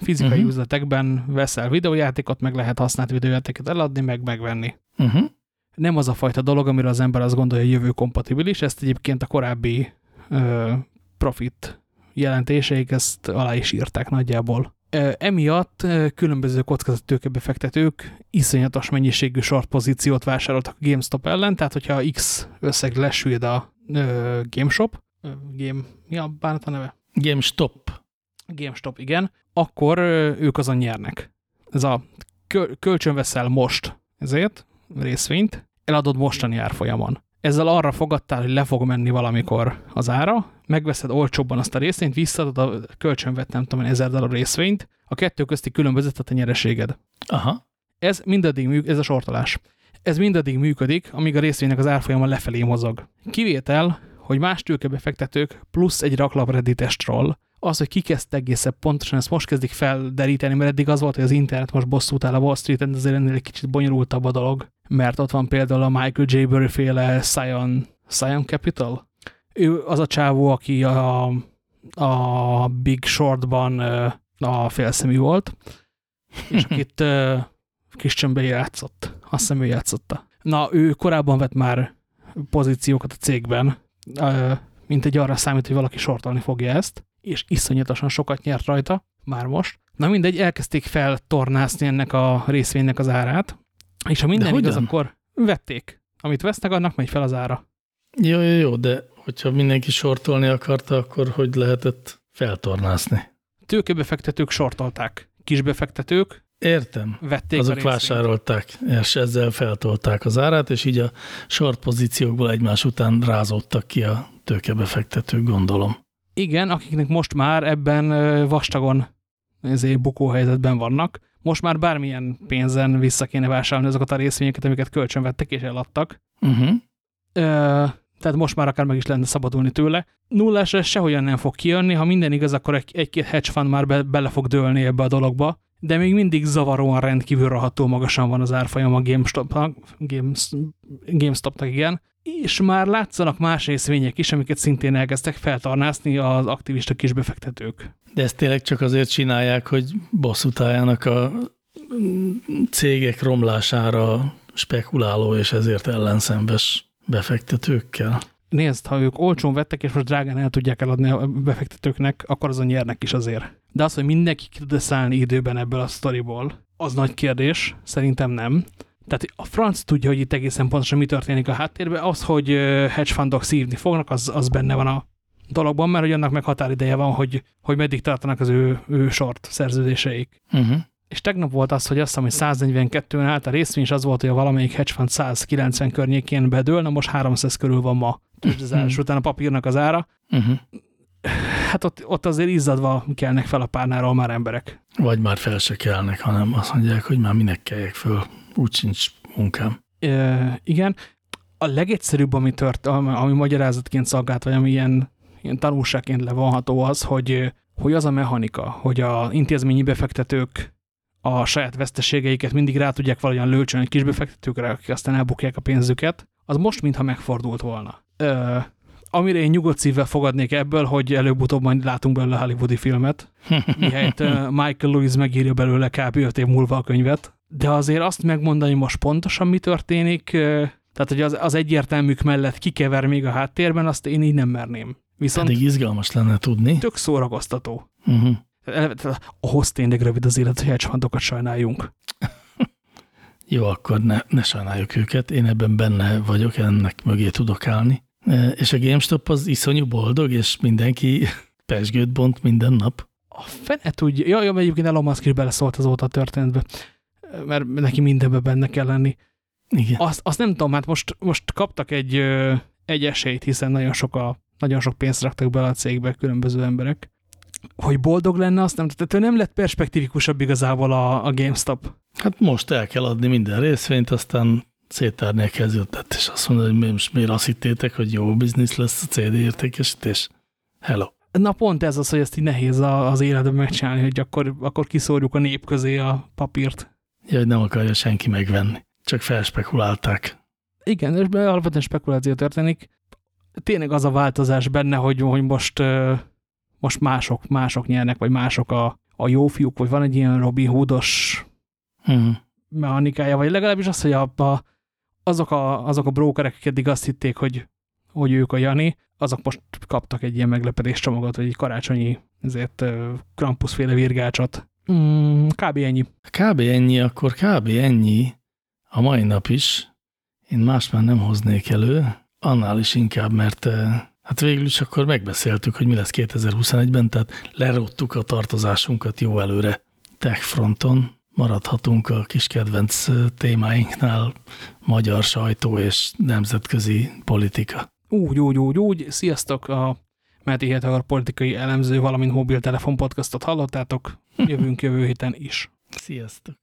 Fizikai uh mhm. -huh. üzletekben veszel videójátékot, meg lehet használt videójátékot eladni, meg megvenni. Uh mhm. -huh. Nem az a fajta dolog, amire az ember azt gondolja, hogy jövő kompatibilis, ezt egyébként a korábbi ö, profit jelentéseik ezt alá is írták nagyjából. Emiatt különböző kockázatőkebefektetők iszonyatos mennyiségű short pozíciót vásároltak a GameStop ellen, tehát hogyha X összeg lesüllyed a ö, GameShop, ö, Game, mi a bánat a neve? GameStop. GameStop, igen, akkor ők azon nyernek. Ez a köl veszel most ezért részvényt, eladod mostani árfolyamon. Ezzel arra fogadtál, hogy le fog menni valamikor az ára, megveszed olcsóbban azt a részvényt, visszaadod a kölcsönvet, nem tudom, ezer dollár részvényt, a kettő közti különbözet a nyereséged. Aha. Ez mindaddig működik, ez a sortolás. Ez mindaddig működik, amíg a részvénynek az árfolyama lefelé mozog. Kivétel, hogy más tőkebefektetők plusz egy raklap redditestről, az, hogy kikezdte egészen pontosan, ezt most kezdik felderíteni, mert eddig az volt, hogy az internet most bosszút áll a Wall Street-en, azért ennél egy kicsit bonyolultabb a dolog, mert ott van például a Michael J. Burry féle Scion, Scion Capital, ő az a csávó, aki a, a Big Shortban a félszemű volt, és (laughs) akit kis csömbbe játszott. Azt hiszem ő játszotta. Na, ő korábban vett már pozíciókat a cégben, mint egy arra számít, hogy valaki sortolni fogja ezt, és iszonyatosan sokat nyert rajta, már most. Na mindegy, elkezdték feltornászni ennek a részvénynek az árát, és ha minden igaz, akkor vették. Amit vesznek, annak megy fel az ára. Jó, jó, jó, de hogyha mindenki sortolni akarta, akkor hogy lehetett feltornászni? Tőkebefektetők sortolták. Kisbefektetők Értem. Vették Azok vásárolták, és ezzel feltolták az árát, és így a short pozíciókból egymás után rázódtak ki a tőkebefektetők, gondolom. Igen, akiknek most már ebben vastagon ezért bukóhelyzetben vannak. Most már bármilyen pénzen vissza kéne vásárolni azokat a részvényeket, amiket kölcsönvettek és eladtak. Uh -huh. Ö, tehát most már akár meg is lenne szabadulni tőle. Nullásra sehogyan nem fog kijönni, ha minden igaz, akkor egy-két egy hedge fund már be, bele fog dőlni ebbe a dologba, de még mindig zavaróan rendkívül raható magasan van az árfolyam a GameStop-nak, Games, GameStop-nak igen, és már látszanak más részvények is, amiket szintén elkezdtek feltarnászni az aktivista kisbefektetők. De ezt tényleg csak azért csinálják, hogy bosszút álljanak a cégek romlására spekuláló és ezért ellenszembes befektetőkkel. Nézd, ha ők olcsón vettek, és most drágán el tudják eladni a befektetőknek, akkor azon nyernek is azért. De az, hogy mindenki tud szállni időben ebből a sztoriból, az nagy kérdés, szerintem nem. Tehát a franc tudja, hogy itt egészen pontosan mi történik a háttérben, az, hogy hedge fundok szívni fognak, az, az benne van a dologban, mert hogy annak meg határideje van, hogy, hogy meddig tartanak az ő, ő short szerződéseik. Uh mhm. -huh és tegnap volt az, hogy azt hiszem, hogy 142-n állt a részvény, és az volt, hogy a valamelyik hedge fund 190 környékén bedől, na most 300 körül van ma tőzsdezárás uh -huh. után a papírnak az ára. Uh -huh. hát ott, ott azért izzadva kelnek fel a párnáról már emberek. Vagy már fel se kelnek, hanem azt mondják, hogy már minek keljek föl, úgy sincs munkám. E, igen. A legegyszerűbb, ami, tört, ami magyarázatként szolgált, vagy ami ilyen, ilyen tanulságként levonható az, hogy, hogy az a mechanika, hogy a intézményi befektetők a saját veszteségeiket mindig rá tudják valahogyan lőcsön egy kis befektetőkre, akik aztán elbukják a pénzüket, az most mintha megfordult volna. Ö, amire én nyugodt szívvel fogadnék ebből, hogy előbb-utóbb majd látunk belőle hollywoodi filmet, (laughs) mihelyt Michael Lewis megírja belőle kb. 5 év múlva a könyvet. De azért azt megmondani most pontosan mi történik, tehát hogy az, az egyértelműk mellett kikever még a háttérben, azt én így nem merném. Viszont Pedig izgalmas lenne tudni. Tök szórakoztató. Uh mhm. -huh. Ahhoz tényleg rövid az élet, hogy hedgefondokat sajnáljunk. (laughs) Jó, akkor ne, ne sajnáljuk őket. Én ebben benne vagyok, ennek mögé tudok állni. És a GameStop az iszonyú boldog, és mindenki (laughs) pesgőt bont minden nap. A fene tudja. Ja, ja, egyébként Elon Musk is beleszólt azóta a történetbe, mert neki mindenbe benne kell lenni. Igen. Azt, azt nem tudom, hát most, most kaptak egy, egy esélyt, hiszen nagyon sok, a, nagyon sok pénzt raktak bele a cégbe különböző emberek. Hogy boldog lenne, azt nem, tehát ő nem lett perspektívikusabb igazából a, a GameStop. Hát most el kell adni minden részvényt, aztán széttárni a kezdődtet, és azt mondani, hogy most miért azt hittétek, hogy jó biznisz lesz a CD értékesítés. Hello. Na pont ez az, hogy ezt így nehéz az életben megcsinálni, hogy akkor, akkor kiszórjuk a nép közé a papírt. Ja, hogy nem akarja senki megvenni. Csak felspekulálták. Igen, és alapvetően spekuláció történik. Tényleg az a változás benne, hogy, hogy most, most mások, mások nyernek, vagy mások a, a jó fiúk, vagy van egy ilyen Robin Hoodos hmm. mechanikája, vagy legalábbis az, hogy a, a, azok, a, azok a brókerek, akik eddig azt hitték, hogy, hogy ők a Jani, azok most kaptak egy ilyen meglepetés csomagot, vagy egy karácsonyi ezért Krampusféle virgácsot. Mm, kb. ennyi. Kb. ennyi, akkor kb. ennyi a mai nap is. Én más már nem hoznék elő, annál is inkább, mert hát végül is akkor megbeszéltük, hogy mi lesz 2021-ben, tehát leróttuk a tartozásunkat jó előre tech fronton, maradhatunk a kis kedvenc témáinknál, magyar sajtó és nemzetközi politika. Úgy, úgy, úgy, úgy. Sziasztok! A Meti a politikai elemző, valamint mobiltelefon podcastot hallottátok. Jövünk jövő héten is. Sziasztok!